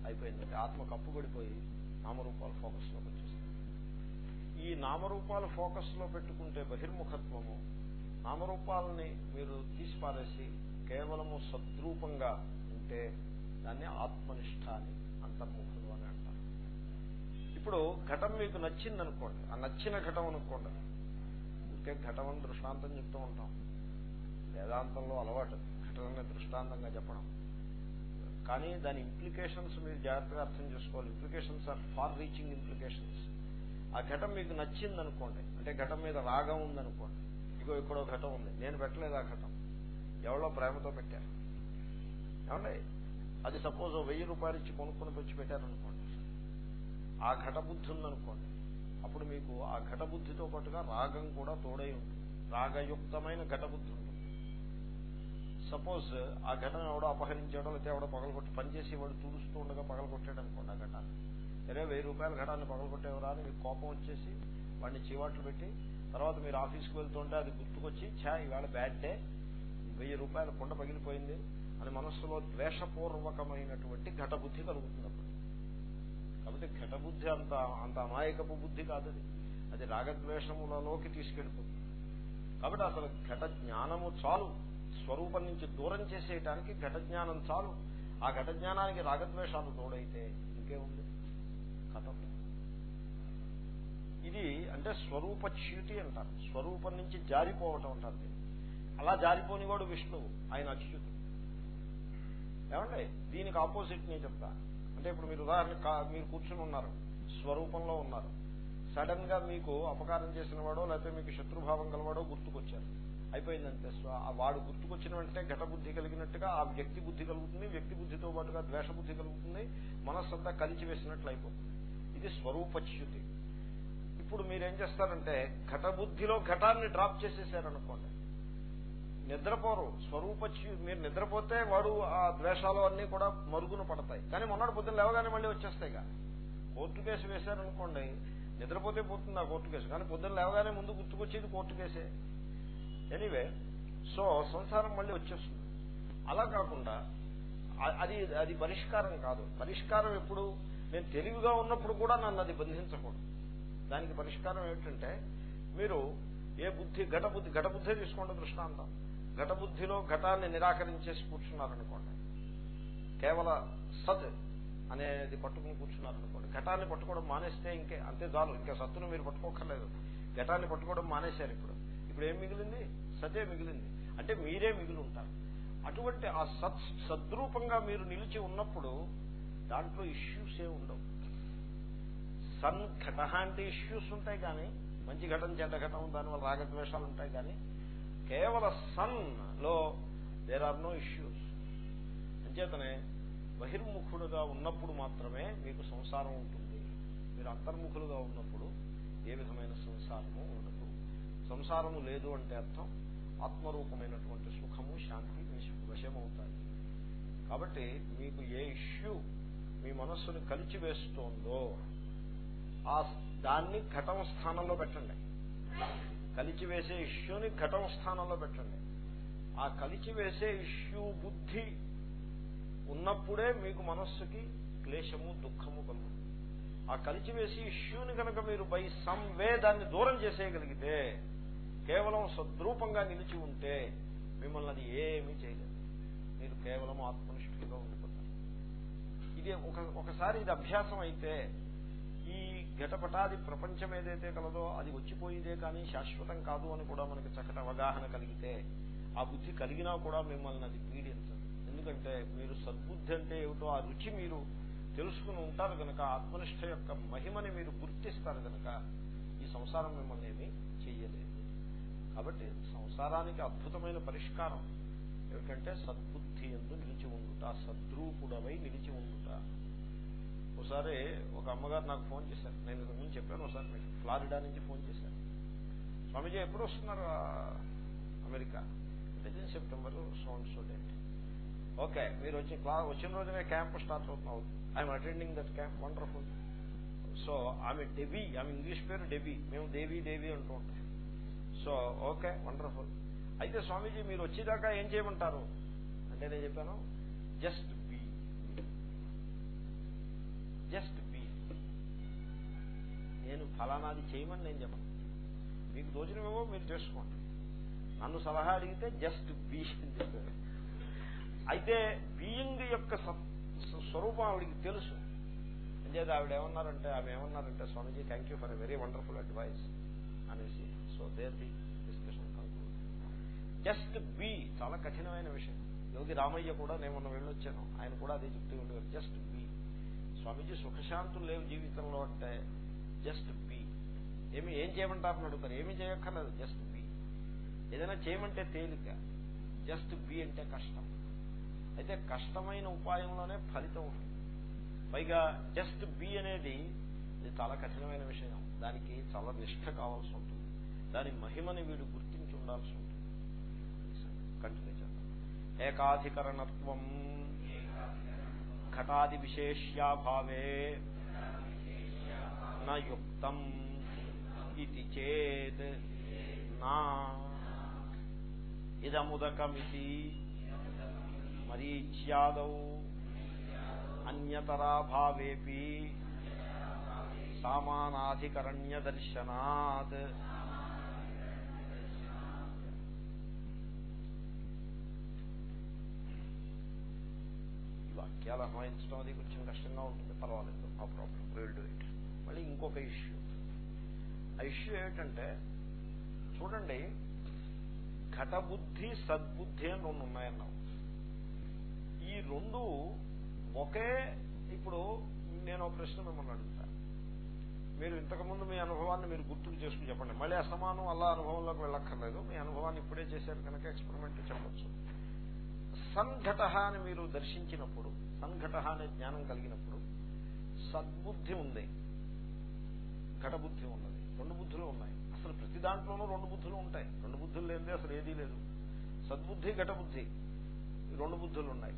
అయిపోయిందండి. ఆత్మ కప్పుబడిపోయి నామరూపాలు ఫోకస్లోకి వచ్చేస్తాయి. ఈ నామరూపాలు ఫోకస్లో పెట్టుకుంటే బహిర్ముఖత్వము నామరూపాలని మీరు తీసిపారేసి కేవలము సద్రూపంగా ఉంటే దాన్ని ఆత్మనిష్ట అని అంతర్ముఖులు అని అంటారు. ఇప్పుడు ఘటం మీకు నచ్చింది అనుకోండి ఆ నచ్చిన ఘటం అనుకోండి. ఇంకే ఘటం అని దృష్టాంతం చెప్తూ ఉంటాం. వేదాంతంలో అలవాటు ఘటనని దృష్టాంతంగా చెప్పడం. కానీ దాని ఇంప్లికేషన్స్ మీరు జాగ్రత్తగా అర్థం చేసుకోవాలి. Implications are far reaching implications ఆ ఘటం మీకు నచ్చింది అనుకోండి అంటే ఘటం మీద రాగం ఉందనుకోండి ఇగో ఇక్కడో ఘటం ఉంది నేను పెట్టలేదు ఆ ఘటం. ఎవరో ప్రేమతో పెట్టారు. ఏమండి? అది సపోజ్ వెయ్యి రూపాయలు ఇచ్చి కొనుక్కొని వచ్చి పెట్టారనుకోండి. ఆ ఘటబుద్ధి ఉందనుకోండి. అప్పుడు మీకు ఆ ఘటబుద్ధితో పాటుగా రాగం కూడా తోడై ఉంటుంది. రాగయుక్తమైన ఘటబుద్ధి ఉంటుంది. సపోజ్ ఆ ఘటన ఎవడో అపహరించాడో లేకపోతే ఎవడో పగలగొట్టి పనిచేసి వాడు తుడుస్తూ ఉండగా పగలగొట్టాడు అనుకోండి ఆ ఘటాన్ని సరే వెయ్యి రూపాయల ఘటాన్ని పగలగొట్టేవరా అని మీకు కోపం వచ్చేసి వాడిని చీవాట్లు పెట్టి తర్వాత మీరు ఆఫీస్కి వెళ్తుంటే అది గుర్తుకొచ్చి ఛా ఇవాళ బ్యాడ్ డే వెయ్యి రూపాయల కుండ పగిలిపోయింది అని మనస్సులో ద్వేషపూర్వకమైనటువంటి ఘటబుద్ధి కలుగుతుంది అప్పుడు. కాబట్టి ఘటబుద్ధి అంత అంత అమాయకపు బుద్ధి కాదు అది. అది రాగద్వేషములలోకి తీసుకెళ్ళిపోతుంది. కాబట్టి అసలు ఘట జ్ఞానము చాలు. స్వరూపం నుంచి దూరం చేసేయటానికి ఘట జ్ఞానం చాలు. ఆ ఘట జ్ఞానానికి రాగద్వేషాలు తోడైతే ఇంకేముంది కథం. ఇది అంటే స్వరూప చ్యుతి అంటారు. స్వరూపం నుంచి జారిపోవటం అంటారు అలా జారిపోనివాడు విష్ణువు ఆయన అచ్యుతుడు. ఏమండి? దీనికి ఆపోజిట్ నేను చెప్తా. అంటే ఇప్పుడు మీరు ఉదాహరణ మీరు కూర్చుని ఉన్నారు. స్వరూపంలో ఉన్నారు. సడన్గా మీకు అపకారం చేసిన వాడో లేకపోతే మీకు శత్రుభావం గలవాడో గుర్తుకొచ్చారు. అయిపోయిందంటే వాడు గుర్తుకొచ్చిన వెంటనే ఘట బుద్ధి కలిగినట్టుగా ఆ వ్యక్తి బుద్ధి కలుగుతుంది వ్యక్తి బుద్ధితో పాటుగా ద్వేష బుద్ధి కలుగుతుంది మనస్సంతా కలిచి వేసినట్లు అయిపోతుంది. ఇది స్వరూపచ్యుతి. ఇప్పుడు మీరేం చేస్తారంటే ఘట బుద్ధిలో ఘటాన్ని డ్రాప్ చేసేసారనుకోండి. నిద్రపోరు. స్వరూపచ్యు మీరు నిద్రపోతే వాడు ఆ ద్వేషాలు అన్ని కూడా మరుగున పడతాయి. కానీ మొన్నటి పొద్దున్న లేవగానే మళ్ళీ వచ్చేస్తాయిగా కోర్టు కేసు వేశారనుకోండి నిద్రపోతే పోతుంది ఆ కోర్టు కేసు. కానీ పొద్దున్న లేవగానే ముందు గుర్తుకొచ్చేది కోర్టు కేసే. ఎనీవే సో సంసారం మళ్ళీ వచ్చేస్తుంది. అలా కాకుండా అది అది పరిష్కారం కాదు. పరిష్కారం ఎప్పుడు? నేను తెలివిగా ఉన్నప్పుడు కూడా నన్ను అది బంధించకూడదు. దానికి పరిష్కారం ఏమిటంటే మీరు ఏ బుద్ధి ఘట బుద్ధి ఘట బుద్ధి తీసుకోండి దృష్టాంతం. ఘట బుద్ధిలో ఘటాన్ని నిరాకరించేసి కూర్చున్నారనుకోండి కేవల సత్ అనేది పట్టుకుని కూర్చున్నారనుకోండి ఘటాన్ని పట్టుకోవడం మానేస్తే ఇంకే అంతే చాలు ఇంకా సత్తును మీరు పట్టుకోకర్లేదు ఘటాన్ని పట్టుకోవడం మానేశారు ఇప్పుడు. ఇప్పుడు ఏం మిగిలింది? సతే మిగిలింది. అంటే మీరే మిగిలి ఉంటారు అటువంటి ఆ సత్ సద్రూపంగా మీరు నిలిచి ఉన్నప్పుడు దాంట్లో ఇష్యూస్ ఏ ఉండవు. సన్ ఘట అంటే ఇష్యూస్ ఉంటాయి కానీ మంచి ఘటన చెడ్డ ఘటం దానివల్ల రాగద్వేషాలు ఉంటాయి కానీ కేవల సన్లో దేర్ ఆర్ నో ఇష్యూస్ అంచేతనే బహిర్ముఖుడుగా ఉన్నప్పుడు మాత్రమే మీకు సంసారం ఉంటుంది. మీరు అంతర్ముఖులుగా ఉన్నప్పుడు ఏ విధమైన సంసారము ఉండదు. సంసారము లేదు అంటే అర్థం. ఆత్మరూపమైనటువంటి సుఖము శాంతి మీ వశమవుతాయి కాబట్టి మీకు ఏ ఇష్యూ మీ మనస్సుని కలిచివేస్తోందో ఆ దాన్ని ఘటం స్థానంలో పెట్టండి. కలిచివేసే ఇష్యూని ఘటం స్థానంలో పెట్టండి. ఆ కలిచివేసే ఇష్యూ బుద్ధి ఉన్నప్పుడే మీకు మనస్సుకి క్లేశము దుఃఖము కలుగుతుంది. ఆ కలిచివేసి ఇష్యూని కనుక మీరు బై సమ్ వే దాన్ని దూరం చేసేయగలిగితే కేవలం సద్రూపంగా నిలిచి ఉంటే మిమ్మల్ని అది ఏమీ చేయలేదు. మీరు కేవలం ఆత్మనిష్ఠులుగా ఉండిపోతారు. ఇది ఒక ఒకసారి ఇది అభ్యాసం అయితే ఈ ఘటపటాది ప్రపంచం ఏదైతే కలదో అది వచ్చిపోయిదే కానీ శాశ్వతం కాదు అని కూడా మనకి చక్కటి అవగాహన కలిగితే ఆ బుద్ధి కలిగినా కూడా మిమ్మల్ని అది పీడించదు. ఎందుకంటే మీరు సద్బుద్ధి అంటే ఏమిటో ఆ రుచి మీరు తెలుసుకుని ఉంటారు కనుక ఆత్మనిష్ట యొక్క మహిమని మీరు గుర్తిస్తారు కనుక ఈ సంసారం మిమ్మల్ని ఏమీ చెయ్యలేదు. కాబట్టి సంసారానికి అద్భుతమైన పరిష్కారం ఏమిటంటే సద్బుద్ధి ఎందు నిలిచి ఉండుట సద్రూపుడవై నిలిచి ఉండుట. ఒకసారి ఒక అమ్మగారు నాకు ఫోన్ చేశారు. నేను ముందు చెప్పాను ఒకసారి మీకు. ఫ్లారిడా నుంచి ఫోన్ చేశాను స్వామిజీ ఎప్పుడు వస్తున్నారు అమెరికా? అంటే సెప్టెంబర్ సౌండ్ సో ఓకే మీరు వచ్చి క్లాస్ వచ్చిన రోజునే క్యాంప్ స్టార్ట్ అవుతున్నావు. I'm attending that camp wonderful so ఆమె డెబీ ఆమె ఇంగ్లీష్ పేరు డెబీ. మేము దేవి దేవి అంటూ ఉంటాం. So okay wonderful. అయితే స్వామీజీ మీరు వచ్చేదాకా ఏం చేయమంటారు? అంటే నేను చెప్పాను జస్ట్ బీ. Just be. నేను ఫలానాది చేయమని నేను చెప్పను. మీకు తోచినవేమో మీరు చేసుకోండి. నన్ను సలహా అడిగితే జస్ట్ బీ అని చెప్పారు. అయితే బీయింగ్ యొక్క స్వరూపం ఆవిడికి తెలుసు. అంచేది ఆవిడ ఏమన్నారంటే ఆమె ఏమన్నారంటే Swamiji thank you for a very wonderful advice అనేసి so there the discussion just be చాలా కఠినమైన విషయం. యోగి రామయ్య కూడా నేను మొన్న వెళ్ళొచ్చాను. ఆయన కూడా అదే చెప్తూ ఉండేవారు. జస్ట్ బి స్వామీజీ సుఖశాంతులు లేవు జీవితంలో అంటే జస్ట్ బి ఏమి ఏం చేయమంటారని అడుగుతారు. ఏమి చేయక్కర్లేదు. జస్ట్ బి ఏదైనా చేయమంటే తేలిక. జస్ట్ బి అంటే కష్టం. అయితే కష్టమైన ఉపాయంలోనే ఫలితం ఉంటుంది పైగా జస్ట్ బి అనేది అది చాలా కఠినమైన విషయం. దానికి చాలా నిష్ట కావాల్సి ఉంటుంది. దాని మహిమని వీడు గుర్తించి ఉండాల్సి ఉంటుంది. కంటిన్యూ చేద్దాం. ఏకాధికరణత్వం. ఘటాది విశేష్యాభావే నయుక్తం ఇది చేత్ నా ఇదముదకమితి మరీచ్యాదౌ అన్యతరాభావేపి సామానాధికరణ్య దర్శనాత్ వాక్యాలు అన్వయించడం అది కొంచెం కష్టంగా ఉంటుంది. పర్వాలేదు no problem. Will do it మళ్ళీ ఇంకొక ఇష్యూ ఆ ఇష్యూ ఏమిటంటే చూడండి ఘటబుద్ధి సద్బుద్ధి అని రెండు ఉన్నాయన్నాం. ఈ రెండు ఒకే ఇప్పుడు నేను ఒక ప్రశ్న మిమ్మల్ని అడుగుతా. మీరు ఇంతకుముందు మీ అనుభవాన్ని మీరు గుర్తుకు చేసుకుని చెప్పండి. మళ్ళీ అసమానం అలా అనుభవంలోకి వెళ్ళక్కర్లేదు. మీ అనుభవాన్ని ఇప్పుడే చేశారు కనుక ఎక్స్పెరిమెంట్ చెప్పచ్చు. సంఘట అని మీరు దర్శించినప్పుడు సంఘట అనే జ్ఞానం కలిగినప్పుడు సద్బుద్ధి ఉంది. ఘటబుద్ధి ఉన్నది. రెండు బుద్ధులు ఉన్నాయి. అసలు ప్రతి దాంట్లోనూ రెండు బుద్ధులు ఉంటాయి. రెండు బుద్ధులు లేనిదే అసలు ఏదీ లేదు. సద్బుద్ధి ఘటబుద్ధి రెండు బుద్ధులు ఉన్నాయి.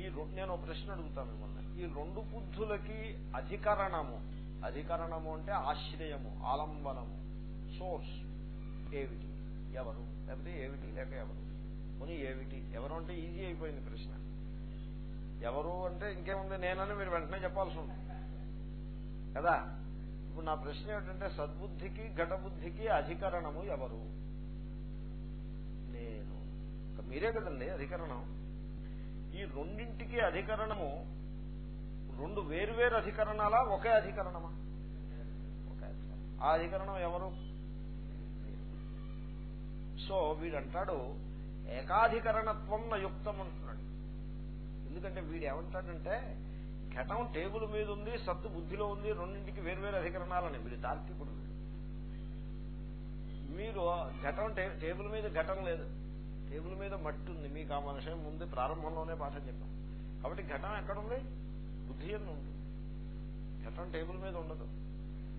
ఈ నేను ఒక ప్రశ్న అడుగుతాను మిమ్మల్ని. ఈ రెండు బుద్ధులకి అధికరణము అధికరణము అంటే ఆశ్రయము ఆలంబనము. సోర్స్ ఏమిటి? ఎవరు? లేకపోతే ఏమిటి? లేక ఎవరు? కొని ఏమిటి? ఎవరు అంటే ఈజీ అయిపోయింది ప్రశ్న. ఎవరు అంటే ఇంకేముంది? నేనని మీరు వెంటనే చెప్పాల్సి ఉంటుంది. కదా? ఇప్పుడు నా ప్రశ్న ఏమిటంటే సద్బుద్ధికి ఘటబుద్ధికి అధికరణము ఎవరు? నేను. మీరే కదండి అధికరణం. ఈ రెండింటికి అధికరణము రెండు వేరువేరు అధికరణాలా? ఒకే అధికరణమా? ఒకే అధికరణం. ఆ అధికరణం ఎవరు? సో వీడంటాడు ఏకాధికరణత్వం నయుక్తం యుక్తం అంటున్నాడు ఎందుకంటే వీడు ఏమంటాడంటే ఘటం టేబుల్ మీద ఉంది సత్తు బుద్ధిలో ఉంది రెండింటికి వేరువేరు అధికరణాలని. వీడు తార్కికుడు వీడు. మీరు ఘటం టేబుల్ మీద ఘటం లేదు. టేబుల్ మీద మట్టి ఉంది మీకు ఆ మనిషి ముందు ప్రారంభంలోనే పాఠం చెప్పాం. కాబట్టి ఘటం ఎక్కడుంది? బుద్ధి ఎందు ఉంది ఘటం టేబుల్ మీద ఉండదు.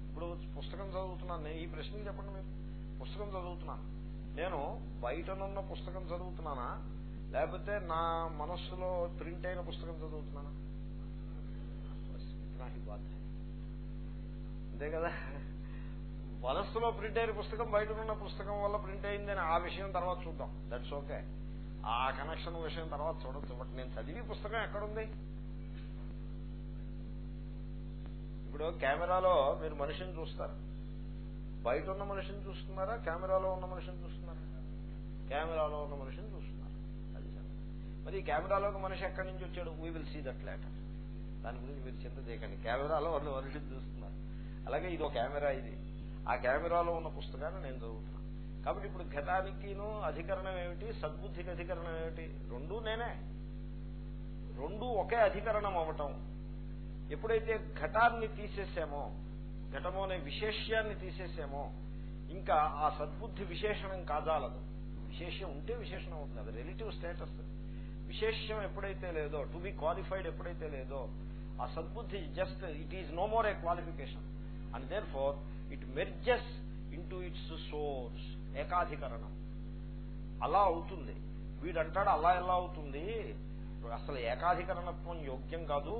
ఇప్పుడు పుస్తకం చదువుతున్నాను నేను ఈ ప్రశ్న చెప్పండి మీరు. పుస్తకం చదువుతున్నాను. నేను బయటనున్న పుస్తకం చదువుతున్నానా? లేకపోతే నా మనస్సులో ప్రింట్ అయిన పుస్తకం చదువుతున్నానా? అంతే కదా? మనస్సులో ప్రింట్ అయిన పుస్తకం బయట ఉన్న పుస్తకం వల్ల ప్రింట్ అయిందని ఆ విషయం తర్వాత చూద్దాం. దట్స్ ఓకే ఆ కనెక్షన్ విషయం తర్వాత చూడొచ్చు. బట్ నేను చదివి పుస్తకం ఎక్కడుంది? ఇప్పుడు కెమెరాలో మీరు మనిషిని చూస్తారు. బయట ఉన్న మనిషిని చూస్తున్నారా? కెమెరాలో ఉన్న మనిషిని చూస్తున్నారా? కెమెరాలో ఉన్న మనిషిని చూస్తున్నారు. అది మరి కెమెరాలో కెమెరాలోకి మనిషి ఎక్కడి నుంచి వచ్చాడు? We will see that later దాని గురించి మీరు చింత చేయకండి. కెమెరాలో ఉన్న మనిషిని చూస్తున్నారు. అలాగే ఇది ఒక కెమెరా ఇది. ఆ కెమెరాలో ఉన్న పుస్తకాన్ని నేను చదువుతున్నాను. కాబట్టి ఇప్పుడు ఘటానికిను అధికరణం ఏమిటి? సద్బుద్ధికి అధికరణం ఏమిటి? రెండూ నేనే. రెండూ ఒకే అధికరణం అవ్వటం. ఎప్పుడైతే ఘటాన్ని తీసేసామో ఘటము అనే విశేష్యాన్ని తీసేసామో ఇంకా ఆ సద్బుద్ధి విశేషణం కాదాలదు విశేషం ఉంటే విశేషణం అవుతుంది. అది రిలేటివ్ స్టేటస్ విశేష్యం ఎప్పుడైతే లేదో టు బి క్వాలిఫైడ్ ఎప్పుడైతే లేదో ఆ సద్బుద్ధి just it is no more a qualification and therefore it merges into its source ఏకాధికరణం. అలా అవుతుంది. వీడంటాడు అలా ఎలా అవుతుంది? అసలు ఏకాధికరణత్వం యోగ్యం కాదు.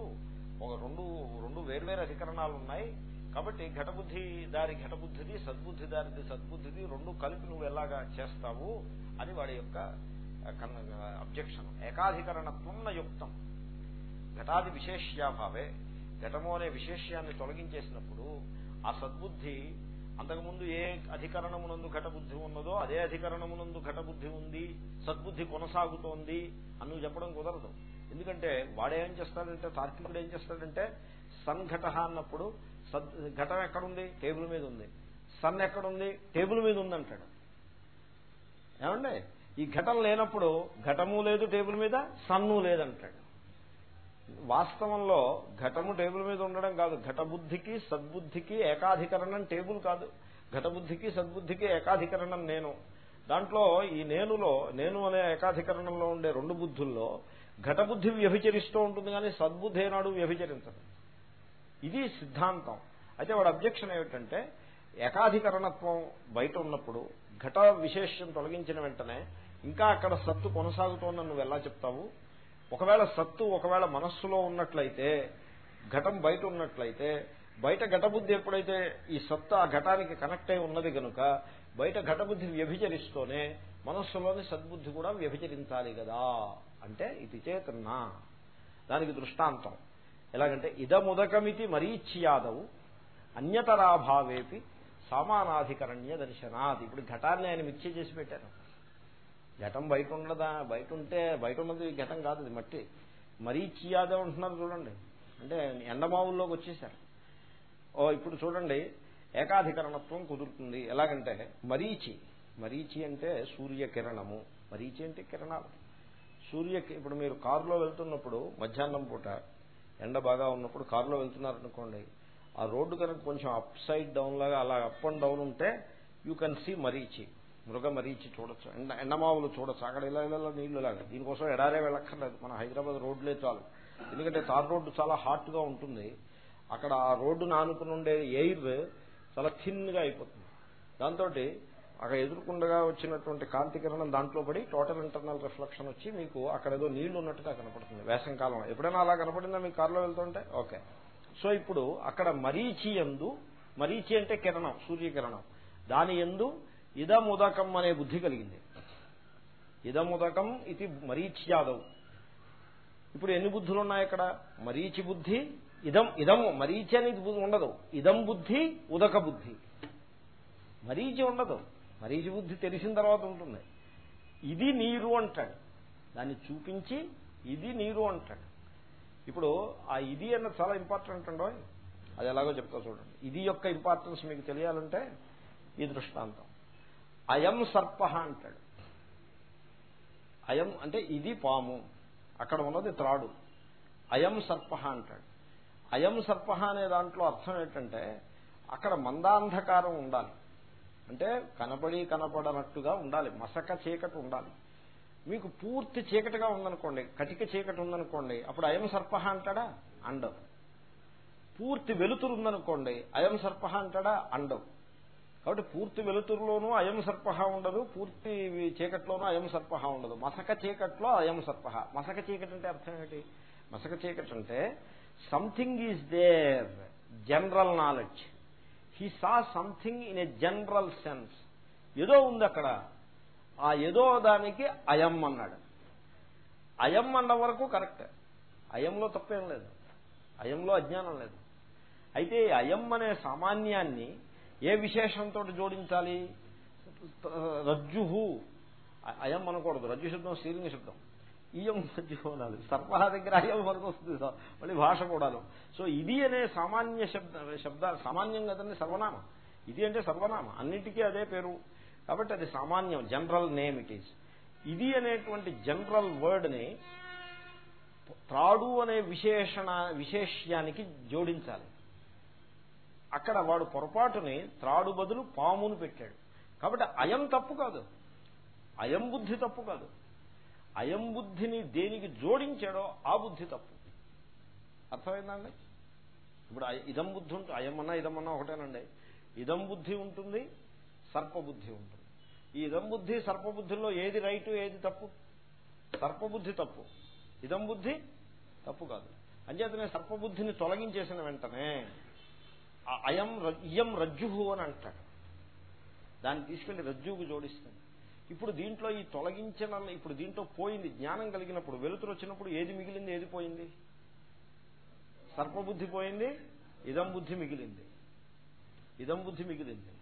ఒక రెండు రెండు వేర్వేరు అధికరణాలు ఉన్నాయి కాబట్టి ఘటబుద్ధి దారి ఘటబుద్ధిది సద్బుద్ధి దారిది సద్బుద్ధిది రెండు కలిపి నువ్వు ఎలాగా చేస్తావు అని వాడి యొక్క అబ్జెక్షన్ ఏకాధికరణత్వం యుక్తం. ఘటాది విశేష్యాభావే. ఘటము అనే విశేష్యాన్ని తొలగించేసినప్పుడు ఆ సద్బుద్ధి అంతకుముందు ఏ అధికరణమునందు ఘటబుద్ధి ఉన్నదో అదే అధికరణమునందు ఘటబుద్ధి ఉంది సద్బుద్ధి కొనసాగుతోంది అని నువ్వు చెప్పడం కుదరదు. ఎందుకంటే వాడేం చేస్తాడంటే తార్కికుడు ఏం చేస్తాడంటే సంఘట అన్నప్పుడు సద్ ఘటం ఎక్కడుంది? టేబుల్ మీద ఉంది. సన్ ఎక్కడుంది? టేబుల్ మీద ఉంది అంటాడు. ఏమండి? ఈ ఘటం లేనప్పుడు ఘటము లేదు టేబుల్ మీద సన్ను లేదంటాడు వాస్తవంలో ఘటము టేబుల్ మీద ఉండడం కాదు. ఘటబుద్ధికి సద్బుద్ధికి ఏకాధికరణం టేబుల్ కాదు. ఘటబుద్ధికి సద్బుద్ధికి ఏకాధికరణం నేను. దాంట్లో ఈ నేనులో నేను అనే ఏకాధికరణంలో ఉండే రెండు బుద్ధుల్లో ఘటబుద్ధి వ్యభిచరిస్తూ ఉంటుంది కానీ సద్బుద్ధి ఏనాడు వ్యభిచరించదు. ఇది సిద్ధాంతం. అయితే వాడు అబ్జెక్షన్ ఏమిటంటే ఏకాధికరణత్వం బయట ఉన్నప్పుడు ఘట విశేషం తొలగించిన వెంటనే ఇంకా అక్కడ సత్తు కొనసాగుతోందని నువ్వు ఎలా చెప్తావు? ఒకవేళ సత్తు ఒకవేళ మనస్సులో ఉన్నట్లయితే ఘటం బయట ఉన్నట్లయితే బయట ఘటబుద్ధి ఎప్పుడైతే ఈ సత్తా ఆ ఘటానికి కనెక్ట్ అయి ఉన్నది కనుక బయట ఘటబుద్ధి వ్యభిచరిస్తూనే మనస్సులోని సద్బుద్ధి కూడా వ్యభిచరించాలి కదా అంటే ఇది చేతన్నా. దానికి దృష్టాంతం. ఎలాగంటే ఇదముదకమితి మరీచ్యాదవు అన్యతరాభావేపి సామానాధికరణ్య దర్శనాది. ఇప్పుడు ఘటాన్ని ఆయన మిక్సీ చేసి పెట్టారు. ఘటం బయట ఉండదా బయట ఉంటే బయట ఉన్నది ఘటం కాదు ఇది మట్టి. మరీచియాదే ఉంటున్నారు చూడండి. అంటే ఎండమావుల్లోకి వచ్చేసారు ఓ ఇప్పుడు చూడండి. ఏకాధికరణత్వం కుదురుతుంది. ఎలాగంటే మరీచి. మరీచి అంటే సూర్యకిరణము. మరీచి అంటే కిరణాలు. సూర్య ఇప్పుడు మీరు కారులో వెళ్తున్నప్పుడు మధ్యాహ్నం పూట ఎండ బాగా ఉన్నప్పుడు కారులో వెళ్తున్నారనుకోండి ఆ రోడ్డు కనుక కొంచెం అప్ సైడ్ డౌన్ లాగా అలా అప్ అండ్ డౌన్ ఉంటే యూ కెన్ సీ మరీచి. మృగ మరీచి చూడొచ్చు. ఎండ ఎండమావులు చూడొచ్చు. అక్కడ ఇలా ఇలా నీళ్ళు లాగా. దీనికోసం ఎడారే వెళ్ళక్కర్లేదు. మన హైదరాబాద్ రోడ్లే చాలు. ఎందుకంటే తార్ రోడ్డు చాలా హాట్గా ఉంటుంది. అక్కడ ఆ రోడ్డును ఆనుకుని ఉండే ఎయిర్ చాలా థిన్గా అయిపోతుంది. దాంతో అక్కడ ఎదుర్కొండగా వచ్చినటువంటి కాంతి కిరణం దాంట్లో పడి టోటల్ ఇంటర్నల్ రిఫ్లెక్షన్ వచ్చి మీకు అక్కడ ఏదో నీళ్ళు ఉన్నట్టుగా కనపడుతుంది వేసంకాలం ఎప్పుడైనా అలా కనపడిందా మీ కారులో వెళ్తుంటే ఓకే. సో ఇప్పుడు అక్కడ మరీచి ఎందు మరీచి అంటే కిరణం సూర్యకిరణం. దాని ఎందు ఇదముదకం అనే బుద్ధి కలిగింది. ఇదముదకం ఇది మరీచ్యాదవు ఇప్పుడు ఎన్ని బుద్ధులు ఉన్నాయి ఇక్కడ మరీచి బుద్ధి ఇదం ఇదం మరీచి అనేది ఉండదు. ఇదం బుద్ధి ఉదక బుద్ధి. మరీచి ఉండదు. మరీచి బుద్ధి తెలిసిన తర్వాత ఉంటుంది. ఇది నీరు అంటాడు. దాన్ని చూపించి ఇది నీరు అంటాడు. ఇప్పుడు ఆ ఇది అన్నది చాలా ఇంపార్టెంట్ అండో. అది ఎలాగో చెప్తా చూడండి. ఇది యొక్క ఇంపార్టెన్స్ మీకు తెలియాలంటే ఈ దృష్టాంతం. అయం సర్ప అంటాడు. అయం అంటే ఇది పాము. అక్కడ ఉన్నది త్రాడు. అయం సర్ప అంటాడు. అయం సర్ప అనే దాంట్లో అర్థం ఏంటంటే అక్కడ మందాంధకారం ఉండాలి. అంటే కనపడి కనపడనట్టుగా ఉండాలి. మసక చీకటి ఉండాలి. మీకు పూర్తి చీకటిగా ఉందనుకోండి కటిక చీకటి ఉందనుకోండి అప్పుడు అయం సర్ప అంటాడా? అండవు. పూర్తి వెలుతురు ఉందనుకోండి అయం సర్ప అంటాడా? అండవు. కాబట్టి పూర్తి వెలుతురులోనూ అయం సర్ప ఉండదు పూర్తి చీకట్లోనూ అయం సర్ప ఉండదు. మసక చీకట్లో అయం సర్ప. మసక చీకటి అంటే అర్థం ఏంటి? మసక చీకటి అంటే something is there general knowledge he saw something in a general sense ఏదో ఉంది అక్కడ. ఆ ఏదో దానికి అయం అన్నాడు. అయం అన్న వరకు కరెక్ట్. అయంలో తప్పేం లేదు. అయంలో అజ్ఞానం లేదు. అయితే అయం అనే సామాన్యాన్ని ఏ విశేషంతో జోడించాలి? రజ్జుహు. అయం అనకూడదు. రజ్జు శబ్దం శ్రీలింగ శబ్దం. ఇయం రజ్జు అనాలి దగ్గర అయం వరకు వస్తుంది మళ్ళీ భాష కూడాను. సో ఇది అనే సామాన్య శబ్ద శబ్ద సామాన్యం కదండి సర్వనామం. ఇది అంటే సర్వనామ. అన్నిటికీ అదే పేరు. కాబట్టి అది సామాన్యం. జనరల్ నేమ్ ఇట్ ఈస్ ఇది అనేటువంటి జనరల్ వర్డ్ని త్రాడు అనే విశేషణ విశేష్యానికి జోడించాలి. అక్కడ వాడు పొరపాటుని త్రాడు బదులు పామును పెట్టాడు. కాబట్టి అయం తప్పు కాదు. అయం బుద్ధి తప్పు కాదు. అయం బుద్ధిని దేనికి జోడించాడో ఆ బుద్ధి తప్పు. అర్థమైందండి? ఇప్పుడు ఇదం బుద్ధి ఉంటుంది అయమన్నా ఇదమన్నా ఒకటేనండి. ఇదం బుద్ధి ఉంటుంది సర్పబుద్ధి ఉంటుంది. ఈ ఇదం బుద్ధి సర్పబుద్ధిలో ఏది రైటు ఏది తప్పు? సర్పబుద్ధి తప్పు. ఇదం బుద్ధి తప్పు కాదు. అంచేతనే సర్పబుద్ధిని తొలగించేసిన వెంటనే అయం ఇయం రజ్జుహు అని అంటాడు దాన్ని తీసుకెళ్ళి రజ్జువుకు జోడిస్తుంది ఇప్పుడు దీంట్లో ఈ తొలగించిన ఇప్పుడు దీంట్లో పోయింది జ్ఞానం కలిగినప్పుడు వెలుతురు వచ్చినప్పుడు ఏది మిగిలింది ఏది పోయింది? సర్పబుద్ధి పోయింది ఇదం బుద్ధి మిగిలింది. ఇదం బుద్ధి మిగిలింది.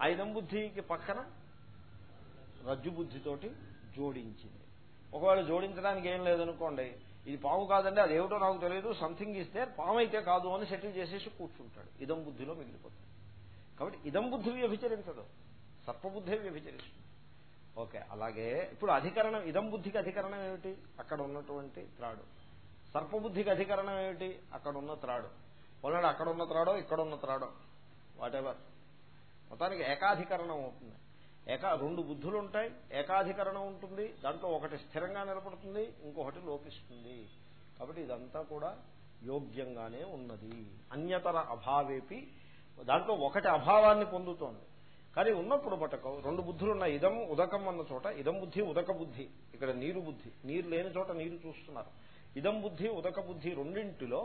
ఆ ఇదం బుద్ధికి పక్కన రజ్జు బుద్ధితోటి జోడించింది. ఒకవేళ జోడించడానికి ఏం లేదనుకోండి ఇది పాము కాదండి అది నాకు తెలియదు సంథింగ్ ఇస్తే పాము అయితే కాదు అని సెటిల్ చేసేసి కూర్చుంటాడు. ఇదం బుద్ధిలో మిగిలిపోతుంది. కాబట్టి ఇదం బుద్ధి వ్యభిచరించదు. సర్పబుద్ధే వ్యభిచరిస్తుంది. ఓకే అలాగే ఇప్పుడు అధికరణం ఇదం బుద్ధికి అధికరణం ఏమిటి? అక్కడ ఉన్నటువంటి త్రాడు. సర్పబుద్ధికి అధికరణం ఏమిటి? అక్కడ ఉన్న త్రాడు. వాళ్ళాడు అక్కడ ఉన్న త్రాడో ఇక్కడ ఉన్న త్రాడో. వాటెవర్ మొత్తానికి ఏకాధికరణం అవుతుంది. ఏకా రెండు బుద్ధులు ఉంటాయి ఏకాధికరణం ఉంటుంది దాంట్లో ఒకటి స్థిరంగా నిలబడుతుంది ఇంకొకటి లోపిస్తుంది. కాబట్టి ఇదంతా కూడా యోగ్యంగానే ఉన్నది. అన్యతర అభావేపి దాంట్లో ఒకటి అభావాన్ని పొందుతోంది. కానీ ఉన్నప్పుడు పట్టక రెండు బుద్ధులు ఉన్నాయి ఇదం ఉదకం అన్న చోట ఇదం బుద్ధి ఉదక బుద్ధి. ఇక్కడ నీరు బుద్ధి. నీరు లేని చోట నీరు చూస్తున్నారు. ఇదం బుద్ధి ఉదక బుద్ధి రెండింటిలో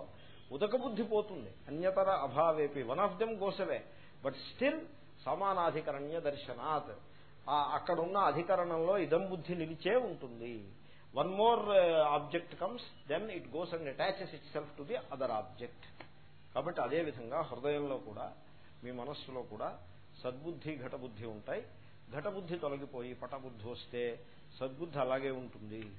ఉదక బుద్ధి పోతుంది. అన్యతర అభావేపి. One of them goes away but still సమానాధికరణ్య దర్శనాత్. అక్కడున్న అధికరణంలో ఇదం బుద్ధి నిలిచే ఉంటుంది. One more object comes then it goes and attaches itself to the other object కాబట్టి అదేవిధంగా హృదయంలో కూడా మీ మనస్సులో కూడా సద్బుద్ధి ఘటబుద్ధి ఉంటాయి. ఘటబుద్ధి తొలగిపోయి పటబుద్ధి వస్తే సద్బుద్ధి అలాగే ఉంటుంది.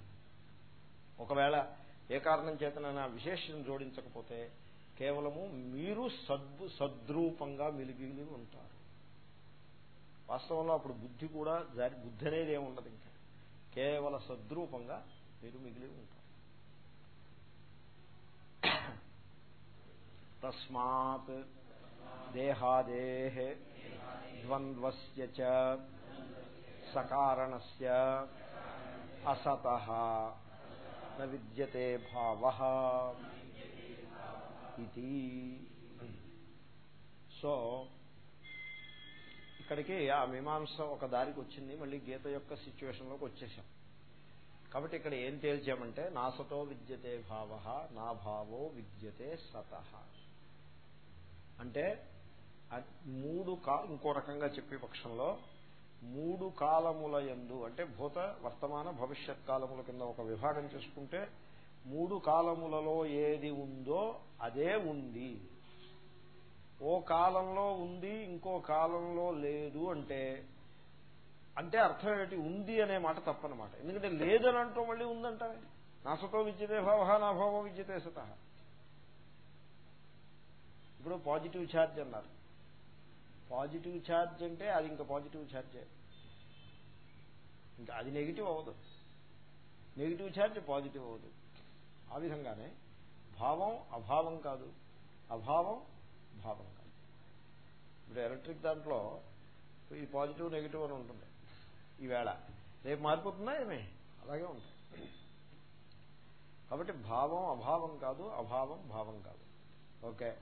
ఒకవేళ ఏ కారణం చేతనైనా విశేషం జోడించకపోతే కేవలము మీరు సద్బు సద్రూపంగా మిలిగిలి ఉంటారు. వాస్తవంలో అప్పుడు బుద్ధి కూడా బుద్ధి అనేది ఏముండదు ఇంకా. కేవల సద్రూపంగా మీరు మిగిలి ఉంటారు. తస్మాత్ దేహాదే ద్వంద్వస్య చ. సకారణస్య. అసత. న విద్యతే భావ. ఇది. సో ఇక్కడికి ఆ మీమాంస ఒక దారికి వచ్చింది. మళ్ళీ గీత యొక్క సిచ్యువేషన్లోకి వచ్చేసాం. కాబట్టి ఇక్కడ ఏం తేల్చామంటే నాసతో విద్యతే భావ నా భావో విద్యతే సత. అంటే మూడు కా ఇంకో రకంగా చెప్పే పక్షంలో మూడు కాలముల ఎందు అంటే భూత వర్తమాన భవిష్యత్ కాలముల కింద ఒక విభాగం చేసుకుంటే మూడు కాలములలో ఏది ఉందో అదే ఉంది. ఓ కాలంలో ఉంది ఇంకో కాలంలో లేదు అంటే అంటే అర్థం ఏమిటి? ఉంది అనే మాట తప్పనమాట. ఎందుకంటే లేదని అంటూ మళ్ళీ ఉందంటే నాసతో విద్యతే భావ నా విద్యతే సత. ఇప్పుడు పాజిటివ్ ఛార్జ్ అన్నారు. పాజిటివ్ ఛార్జ్ అంటే అది ఇంకా పాజిటివ్ ఛార్జే ఇంకా అది నెగిటివ్ అవ్వదు. నెగిటివ్ ఛార్జ్ పాజిటివ్ అవ్వదు. ఆ విధంగానే భావం అభావం కాదు. అభావం భావం కాదు. ఇప్పుడు ఎలక్ట్రిక్ దాంట్లో ఈ పాజిటివ్ నెగిటివ్ అని ఉంటుంది. ఈవేళ రేపు మారిపోతుందా ఏమే? అలాగే ఉంటాయి. కాబట్టి భావం అభావం కాదు అభావం భావం కాదు. ఓకే.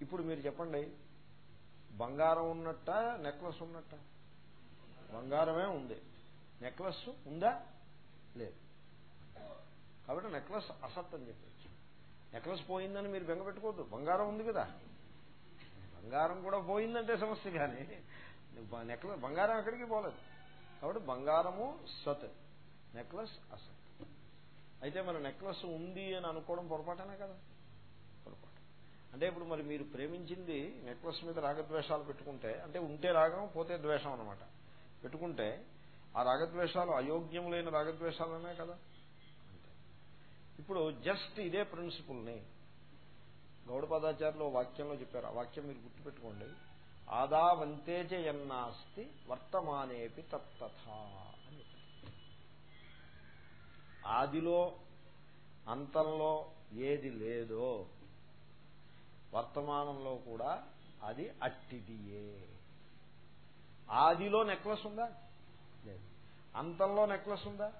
ఇప్పుడు మీరు చెప్పండి బంగారం ఉన్నట్ట నెక్లెస్ ఉన్నట్ట? బంగారమే ఉంది. నెక్లెస్ ఉందా? లేదు. కాబట్టి నెక్లెస్ అసత్ అని చెప్పచ్చు. నెక్లెస్ పోయిందని మీరు బెంగపెట్టుకోవద్దు బంగారం ఉంది కదా. బంగారం కూడా పోయిందంటే సమస్య కానీ నెక్లెస్ బంగారం ఎక్కడికి పోలేదు. కాబట్టి బంగారము సత్ నెక్లెస్ అసత్. అయితే మన నెక్లెస్ ఉంది అని అనుకోవడం పొరపాటనే కదా? అంటే ఇప్పుడు మరి మీరు ప్రేమించింది నెక్లెస్ మీద రాగద్వేషాలు పెట్టుకుంటే అంటే ఉంటే రాగం పోతే ద్వేషం అనమాట పెట్టుకుంటే ఆ రాగద్వేషాలు అయోగ్యములైన రాగద్వేషాలనే కదా. ఇప్పుడు జస్ట్ ఇదే ప్రిన్సిపుల్ని గౌడపదాచార్యులు వాక్యంలో చెప్పారు. ఆ వాక్యం మీరు గుర్తుపెట్టుకోండి. ఆదావంతేజ ఎన్నాస్తి వర్తమానేపి తత్తథా అని ఆదిలో అంతంలో ఏది లేదో వర్తమానంలో కూడా అది అట్టిదియే. ఆదిలో నెక్లెస్ ఉందా? లేదు. అంతంలో నెక్లెస్ ఉందా?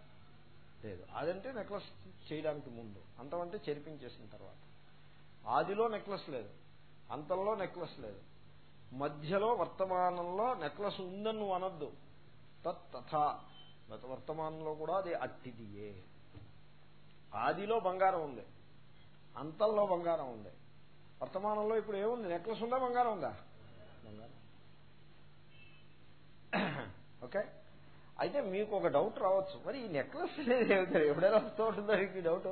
లేదు. అదంటే నెక్లెస్ చేయడానికి ముందు. అంతం అంటే చెరిపించేసిన తర్వాత. ఆదిలో నెక్లెస్ లేదు. అంతంలో నెక్లెస్ లేదు. మధ్యలో వర్తమానంలో నెక్లెస్ ఉందని నువ్వు అనొద్దు. తథా. వర్తమానంలో కూడా అది అట్టిదియే. ఆదిలో బంగారం ఉంది. అంతంలో బంగారం ఉంది. వర్తమానంలో ఇప్పుడు ఏముంది? నెక్లెస్ ఉందా? బంగారం ఉందా? బంగారం ఓకే? అయితే మీకు ఒక డౌట్ రావచ్చు. మరి ఈ నెక్లెస్ ఎప్పుడైనా వస్తూ ఉంటుందో ఈ doubt?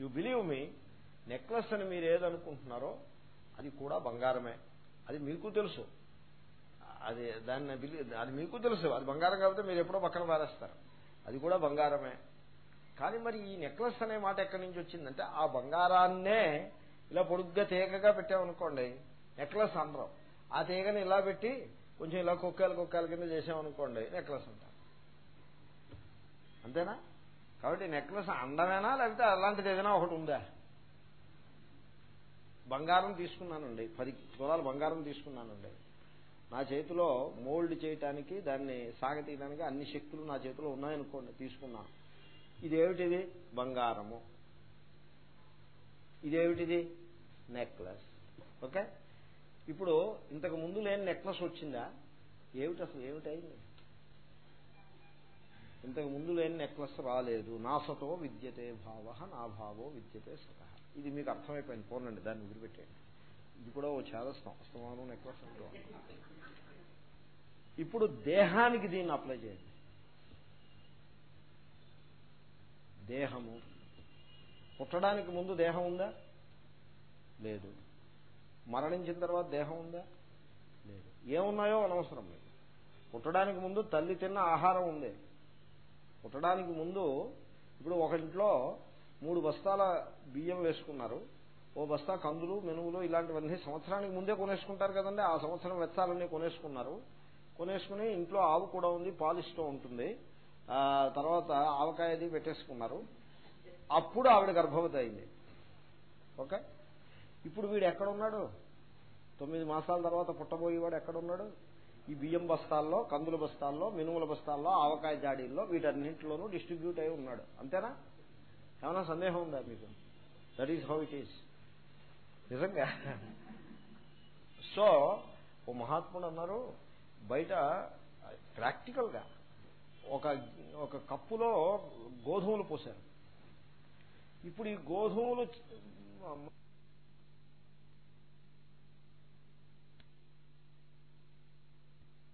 You believe me necklace అని మీరు ఏదనుకుంటున్నారో అది కూడా బంగారమే. అది మీకు తెలుసు. అది దాన్ని అది మీకు తెలుసు. అది బంగారం కాబట్టి మీరు ఎప్పుడో పక్కన పారేస్తారు. అది కూడా బంగారమే. కానీ మరి ఈ నెక్లెస్ అనే మాట ఎక్కడి నుంచి వచ్చిందంటే ఆ బంగారాన్నే ఇలా పొడుగ్గా తీగగా పెట్టామనుకోండి నెక్లెస్ అనరం ఆ తీగని ఇలా పెట్టి కొంచెం ఇలా కుక్కలు కుక్కల కింద చేసామనుకోండి నెక్లెస్ అంటారు అంతేనా? కాబట్టి నెక్లెస్ అందమేనా లేకపోతే అలాంటిది ఏదైనా ఒకటి ఉందా? బంగారం తీసుకున్నానండి పది తులాలు బంగారం తీసుకున్నానండి. నా చేతిలో మోల్డ్ చేయటానికి దాన్ని సాగతీయడానికి అన్ని శక్తులు నా చేతిలో ఉన్నాయనుకోండి తీసుకున్నాను. ఇదేమిటిది? బంగారము. ఇదేమిటిది? నెక్లెస్. ఓకే? ఇప్పుడు ఇంతకు ముందు లేని నెక్లెస్ వచ్చిందా? ఏమిటి అసలు ఏమిటైంది? ఇంతకు ముందు లేని నెక్లెస్ రాలేదు. నాసతో విద్యతే భావ నా భావో విద్యతే సత ఇది మీకు అర్థమైపోయింది. పోనండి దాన్ని వదిలిపెట్టేయండి. ఇది కూడా ఓ చేదస్తాం. అస్తమానం నెక్లెస్ అంటూ ఇప్పుడు దేహానికి దీన్ని అప్లై చేయండి. దేహము పుట్టడానికి ముందు దేహం ఉందా? లేదు. మరణించిన తర్వాత దేహం ఉందా? లేదు. ఏమున్నాయో అనవసరం. లేదు పుట్టడానికి ముందు తల్లి తిన్న ఆహారం ఉంది. పుట్టడానికి ముందు ఇప్పుడు ఒక ఇంట్లో మూడు బస్తాల బియ్యం వేసుకున్నారు. ఓ బస్తా కందులు మెనుగులు ఇలాంటివన్నీ సంవత్సరానికి ముందే కొనేసుకుంటారు కదండి. ఆ సంవత్సరం వెచ్చాలన్నీ కొనేసుకున్నారు. కొనేసుకుని ఇంట్లో ఆవు కూడా ఉంది పాలిస్తూ ఉంటుంది. తర్వాత ఆవకాయ అది పెట్టేసుకున్నారు. అప్పుడు ఆవిడ గర్భవతి అయింది. ఓకే? ఇప్పుడు వీడు ఎక్కడున్నాడు? తొమ్మిది మాసాల తర్వాత పుట్టబోయేవాడు ఎక్కడున్నాడు? ఈ బియ్యం బస్తాల్లో కందుల బస్తాల్లో మినుముల బస్తాల్లో ఆవకాయ జాడీల్లో వీటన్నింటిలోనూ డిస్ట్రిబ్యూట్ అయి ఉన్నాడు. అంతేనా? ఏమైనా సందేహం ఉందా మీకు? That is how it is నిజంగా? సో ఓ మహాత్ముడు అన్నారు బయట ప్రాక్టికల్గా ఒక ఒక కప్పులో గోధుమలు పోశారు. ఇప్పుడు ఈ గోధుమలు